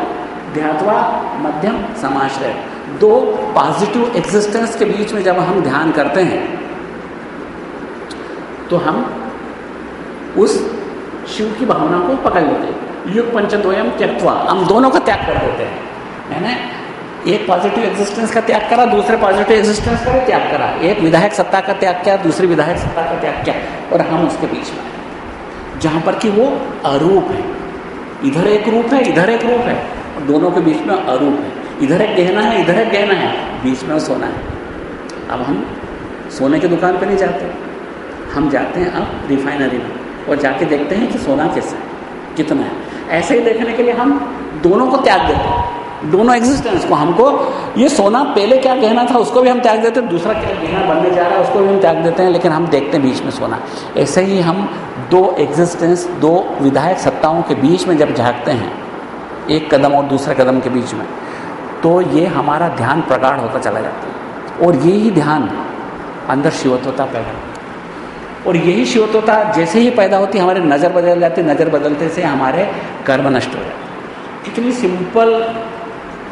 ध्यात्वा मध्यम, समाश्रय। दो पॉजिटिव एग्जिस्टेंस के बीच में जब हम ध्यान करते हैं तो हम उस शिव की भावना को पकड़ लेते हैं। युग पंचद्वयम त्यक्वा हम दोनों का त्याग कर देते हैं। है ना एक पॉजिटिव एग्जिस्टेंस का त्याग करा, दूसरे पॉजिटिव एग्जिस्टेंस का त्याग करा। एक विधायक सत्ता का त्याग किया, दूसरी विधायक सत्ता का त्याग किया, और हम उसके बीच में जहाँ पर कि वो अरूप है। इधर एक रूप है, इधर एक रूप है। दोनों के बीच में अरूप है। इधर एक गहना है, इधर एक गहना है, बीच में सोना है। अब हम सोने की दुकान पर नहीं जाते। हम जाते हैं अब रिफाइनरी में और जाके देखते हैं कि सोना कैसा है, कितना है। ऐसे ही देखने के लिए हम दोनों को त्याग देते हैं। दोनों एग्जिस्टेंस को हमको, ये सोना पहले क्या गहना था, उसको भी हम त्याग देते हैं, दूसरा क्या गहना बनने जा रहा है, उसको भी हम त्याग देते हैं, लेकिन हम देखते हैं बीच में सोना। ऐसे ही हम दो एग्जिस्टेंस दो विधायक सत्ताओं के बीच में जब झाँकते हैं एक कदम और दूसरे कदम के बीच में। तो ये हमारा ध्यान प्रगाढ़ होता चला जाता है। और यही ध्यान अंदर शिवत्वता पैदा और यही शिवत्वता जैसे ही पैदा होती हमारी नज़र बदल जाती, नज़र बदलते से हमारे कर्म नष्ट हो जाते कितनी सिंपल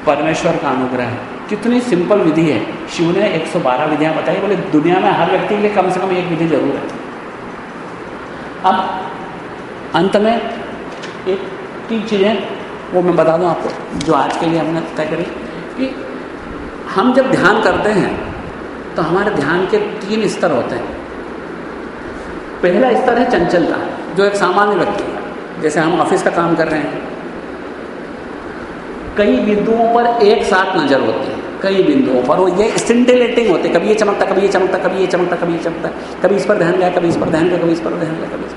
परमेश्वर का अनुग्रह है। कितनी सिंपल विधि है। शिव ने 112 विधियाँ बताई, बोले, दुनिया में हर व्यक्ति के लिए कम से कम एक विधि ज़रूर है। अब अंत में एक तीन चीज़ें वो मैं बता दूँ आपको, जो आज के लिए हमने तय करी कि हम जब ध्यान करते हैं तो हमारे ध्यान के तीन स्तर होते हैं। पहला स्तर है चंचलता, जो एक सामान्य व्यक्ति है। जैसे हम ऑफ़िस का काम कर रहे हैं, कई बिंदुओं पर एक साथ नज़र होती है, कई बिंदुओं पर। वो ये सिंटिलेटिंग होते कभी ये चमकता, कभी ये चमकता, कभी ये चमकता, कभी ये चमकता, कभी इस पर ध्यान गया, कभी इस पर ध्यान गया, कभी इस पर ध्यान गया, कभी इस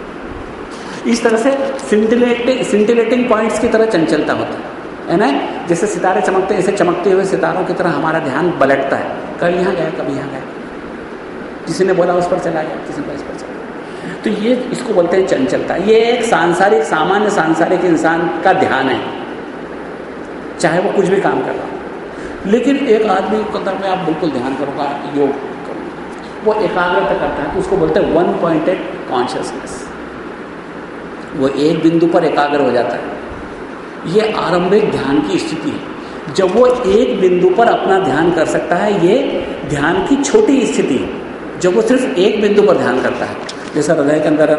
तरह से सिंटिलेटिंग सिंटिलेटिंग पॉइंट्स की तरह चंचलता होती है ना? जैसे सितारे चमकते, ऐसे चमकते हुए सितारों की तरह हमारा ध्यान बलटता है। कभी यहाँ गया, कभी यहाँ गया। किसी ने बोला, उस पर चला गया, किसी ने इस पर चला तो ये इसको बोलते हैं चंचलता। ये एक सांसारिक, सामान्य सांसारिक इंसान का ध्यान है। चाहे वो कुछ भी काम कर रहा हो। लेकिन एक आदमी को अंदर में आप बिल्कुल ध्यान करूँगा, योग करूँगा। वो एकाग्रता करता है तो उसको बोलते हैं वन पॉइंटेड कॉन्शियसनेस वो एक बिंदु पर एकाग्र हो जाता है। ये आरंभिक ध्यान की स्थिति है। जब वो एक बिंदु पर अपना ध्यान कर सकता है, ये ध्यान की छोटी स्थिति है। जब वो सिर्फ़ एक बिंदु पर ध्यान करता है, जैसा हृदय के अंदर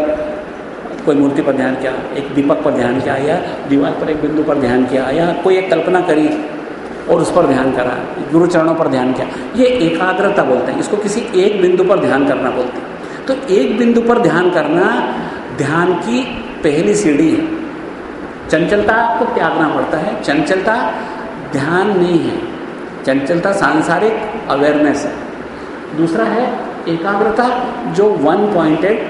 कोई मूर्ति पर ध्यान किया, एक दीपक पर ध्यान किया, या दीवार पर एक बिंदु पर ध्यान किया, या कोई एक कल्पना करी और उस पर ध्यान करा, गुरु चरणों पर ध्यान किया, ये एकाग्रता बोलते हैं। इसको किसी एक बिंदु पर ध्यान करना बोलते हैं। तो एक बिंदु पर ध्यान करना ध्यान की पहली सीढ़ी है। चंचलता आपको त्यागना पड़ता है। चंचलता ध्यान नहीं है। चंचलता सांसारिक अवेयरनेस है। दूसरा है एकाग्रता, जो वन पॉइंटेड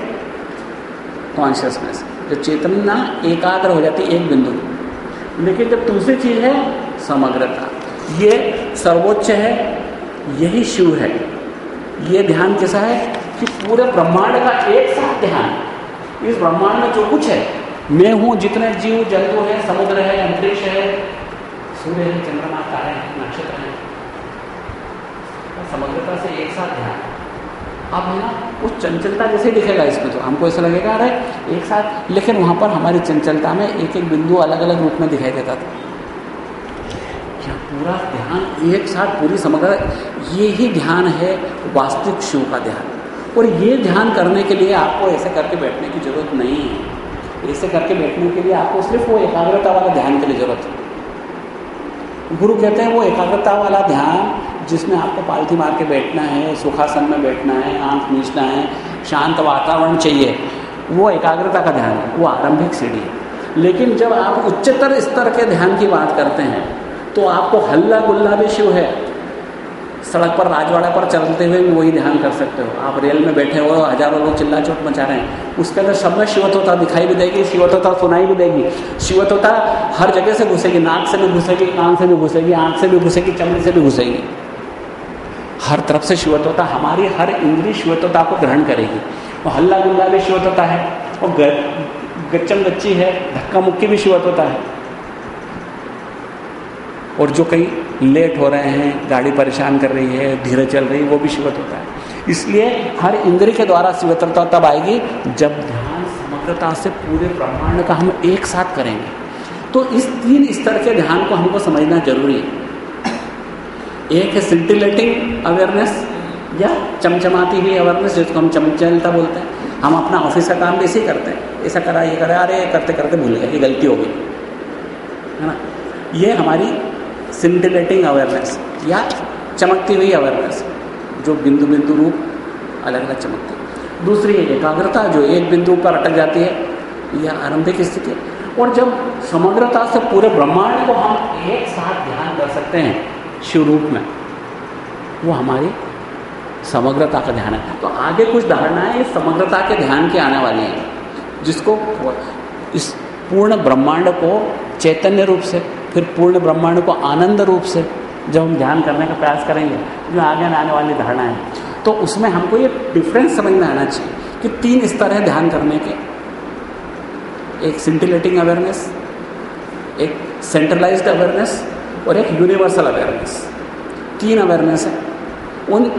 कॉन्शियसनेस जो चेतना एकाग्र हो जाती है एक बिंदु लेकिन जब दूसरी चीज़ है, समग्रता। ये सर्वोच्च है, यही शिव है। ये ध्यान कैसा है कि पूरे ब्रह्मांड का एक साथ ध्यान। इस ब्रह्मांड में जो कुछ है, मैं हूँ जितने जीव जंतु हैं, समुद्र है, अंतरिक्ष है, सूर्य है, चंद्रमा, तारे हैं, नक्षत्र हैं। समग्रता से एक साथ ध्यान। अब है ना, उस चंचलता जैसे दिखेगा इसमें तो हमको ऐसा लगेगा, अरे, एक साथ, लेकिन वहाँ पर हमारी चंचलता में एक एक बिंदु अलग अलग रूप में दिखाई देता था। क्या पूरा ध्यान एक साथ, पूरी समग्र ये ही ध्यान है वास्तविक शिव का ध्यान। और ये ध्यान करने के लिए आपको ऐसे करके बैठने की ज़रूरत नहीं है। ऐसे करके बैठने के लिए आपको सिर्फ़ वो एकाग्रता वाला ध्यान के लिए ज़रूरत है। गुरु कहते हैं वो एकाग्रता वाला ध्यान जिसमें आपको पालथी मार के बैठना है, सुखासन में बैठना है, आँख मीचना है, शांत वातावरण चाहिए, वो एकाग्रता का ध्यान है, वो आरंभिक सीढ़ी है। लेकिन जब आप उच्चतर स्तर के ध्यान की बात करते हैं तो आपको हल्ला गुल्ला भी शिव है। सड़क पर, राजवाड़ा पर चलते हुए भी वही ध्यान कर सकते हो। आप रेल में बैठे हो, हज़ारों लोग चिल्ला चोट मचा रहे हैं। उसके अंदर सब में शिवत्वता दिखाई भी देगी शिवत्वता सुनाई भी देगी। शिवत्वता हर जगह से घुसेगी, नाक से भी घुसेगी, कान से भी घुसेगी, आँख से भी घुसेगी, चमड़ी से भी घुसेगी। हर तरफ़ से शिवत्वता हमारी हर इंद्री शिवत्वता को ग्रहण करेगी। और हल्ला गुल्ला भी शिवत्वता है और गच्चम गच्ची है धक्का मुक्की भी शिवत्वता है। और जो कई लेट हो रहे हैं, गाड़ी परेशान कर रही है, धीरे चल रही है, वो भी शिवत होता है। इसलिए हर इंद्रिय के द्वारा शिवत्रता तब आएगी जब ध्यान, समग्रता से पूरे ब्रह्मांड का हम एक साथ करेंगे। तो इस तीन स्तर के ध्यान को हमको समझना ज़रूरी है। एक है सिंटिलेटिंग अवेयरनेस या चमचमाती हुई अवेयरनेस जिसको हम चमचलता बोलते हैं। हम अपना ऑफ़िस का काम भी ही करते हैं। ऐसा करा, ये करा, अरे करते करते भूल गए ये गलती हो गई। है ना? ये हमारी सिंटिलेटिंग अवेयरनेस या चमकती हुई अवेयरनेस जो बिंदु बिंदु रूप अलग अलग चमकती दूसरी है एकाग्रता जो एक बिंदु पर अटक जाती है, यह आरंभिक स्थिति और जब समग्रता से पूरे ब्रह्मांड को हम एक साथ ध्यान कर सकते हैं, शिव रूप में, वो हमारी समग्रता का ध्यान है। तो आगे कुछ धारणाएँ समग्रता के ध्यान की आने वाली हैं, जिसको इस पूर्ण ब्रह्मांड को चैतन्य रूप से फिर पूर्ण ब्रह्मांड को आनंद रूप से जब हम ध्यान करने का प्रयास करेंगे जो आगे आने वाली धारणा है तो उसमें हमको ये डिफरेंस समझ में आना चाहिए कि तीन स्तर है ध्यान करने के। एक सिंटिलेटिंग अवेयरनेस एक सेंट्रलाइज्ड अवेयरनेस और एक यूनिवर्सल अवेयरनेस तीन अवेयरनेस है। उन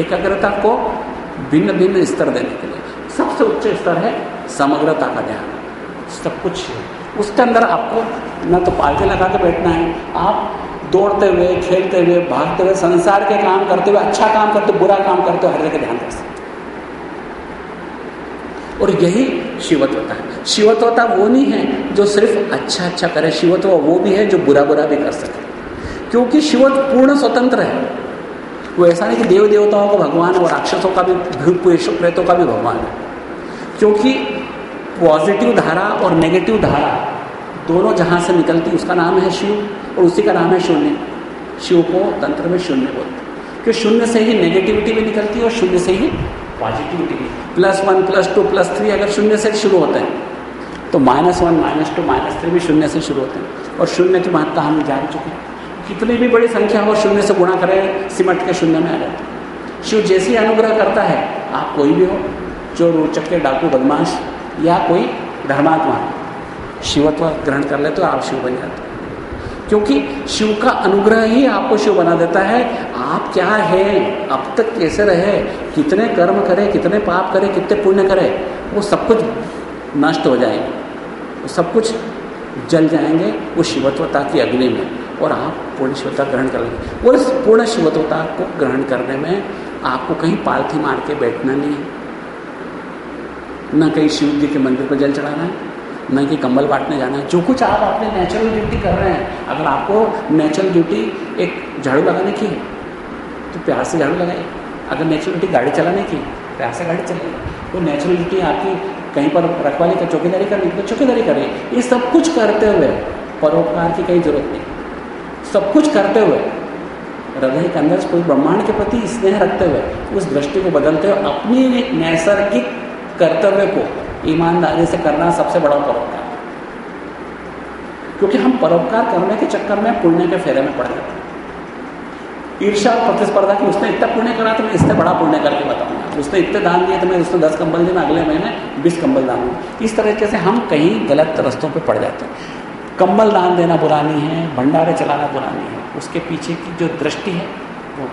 एकाग्रता को भिन्न भिन्न स्तर देने के लिए। सबसे उच्च स्तर है समग्रता का ध्यान। सब कुछ उसके अंदर आपको न तो पालके लगा के बैठना है। आप दौड़ते हुए, खेलते हुए, भागते हुए, संसार के काम करते हुए अच्छा काम करते, बुरा काम करते हुए हर जगह ध्यान रख सकते और यही शिवत्वता है। शिवत्वता वो नहीं है जो सिर्फ़ अच्छा अच्छा करे, शिवत्व वो भी है जो बुरा बुरा भी कर सके। क्योंकि शिवत्व पूर्ण स्वतंत्र है। वो ऐसा नहीं कि देव देवताओं का भगवान है और राक्षसों का भी प्रेतों का भी भगवान है। क्योंकि पॉजिटिव धारा और नेगेटिव धारा, दोनों जहाँ से निकलती, उसका नाम है शिव और उसी का नाम है शून्य। शिव को तंत्र में शून्य बोलते हैं। क्योंकि शून्य से ही नेगेटिविटी भी निकलती है और शून्य से ही पॉजिटिविटी भी। Plus one plus two plus three अगर शून्य से शुरू होते हैं तो minus one minus two minus three भी शून्य से शुरू होते हैं। और शून्य की महत्ता हम जान चुके हैं। कितनी भी बड़ी संख्या हो, शून्य से गुणा करें, सिमट के शून्य में आ जाते शिव जैसी अनुग्रह करता है, आप कोई भी हो, जो रोचक के डाकू बदमाश या कोई धर्मात्मा शिवत्व ग्रहण कर ले तो आप शिव बन जाते क्योंकि शिव का अनुग्रह ही आपको शिव बना देता है। आप क्या हैं? अब तक कैसे रहे? कितने कर्म करे, कितने पाप करे, कितने पुण्य करे, वो सब कुछ नष्ट हो जाएँगे। वो सब कुछ जल जाएँगे वो शिवत्वता की अग्नि में। और आप पूर्ण शिवता ग्रहण कर लेंगे। और इस पूर्ण शिवत्वता को ग्रहण करने में आपको कहीं पालथी मार के बैठना नहीं है। न कहीं शिव जी के मंदिर पर जल चढ़ाना है, न कि कंबल बांटने जाना है। जो कुछ आप अपने नेचुरल ड्यूटी कर रहे हैं, अगर आपको नेचुरल ड्यूटी एक झाड़ू लगाने की है तो प्यार से झाड़ू लगाइए। अगर नेचुरल ड्यूटी गाड़ी चलाने की प्यार से गाड़ी चलाइए। तो नेचुरल ड्यूटी आपकी कहीं पर रखवाली का चौकीदारी करनी तो चौकीदारी करिए। ये सब कुछ करते हुए, परोपकार की कहीं ज़रूरत नहीं। सब कुछ करते हुए, हृदय के अंदर कोई ब्रह्मांड के प्रति स्नेह रखते हुए, उस दृष्टि को बदलते हुए अपनी एक नैसर्गिक कर्तव्य को ईमानदारी से करना सबसे बड़ा परोपकार क्योंकि हम परोपकार करने के चक्कर में पुण्य के फेरे में पड़ जाते हैं। ईर्षा और प्रतिस्पर्धा की उसने इतना पुण्य करा तो मैं इससे बड़ा पुण्य करके बताऊँगा। उसने इतने दान दिए तो मैं उसने दस कंबल देना, अगले महीने बीस कंबल दान इस तरीके से हम कहीं गलत रस्तों पर पड़ जाते हैं। कंबल दान देना बुरा नहीं है, भंडारे चलाना बुरा नहीं है। उसके पीछे की जो दृष्टि है, वो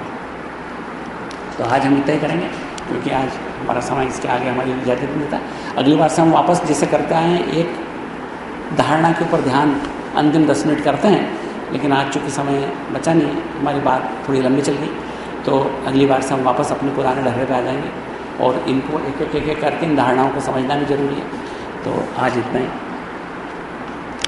तो आज हम तय करेंगे। क्योंकि आज हमारा समय इसके आगे हमारी इजाज़त नहीं देता अगली बार से हम वापस जैसे करते हैं, एक धारणा के ऊपर ध्यान अंतिम दस मिनट करते हैं, लेकिन आज चूँकि समय बचा नहीं है हमारी बात थोड़ी लंबी चल गई। तो अगली बार से हम वापस अपने पुराने ढर्रे पर आ जाएँगे और इनको एक एक एक करके इन धारणाओं को समझना भी ज़रूरी है। तो आज इतना ही।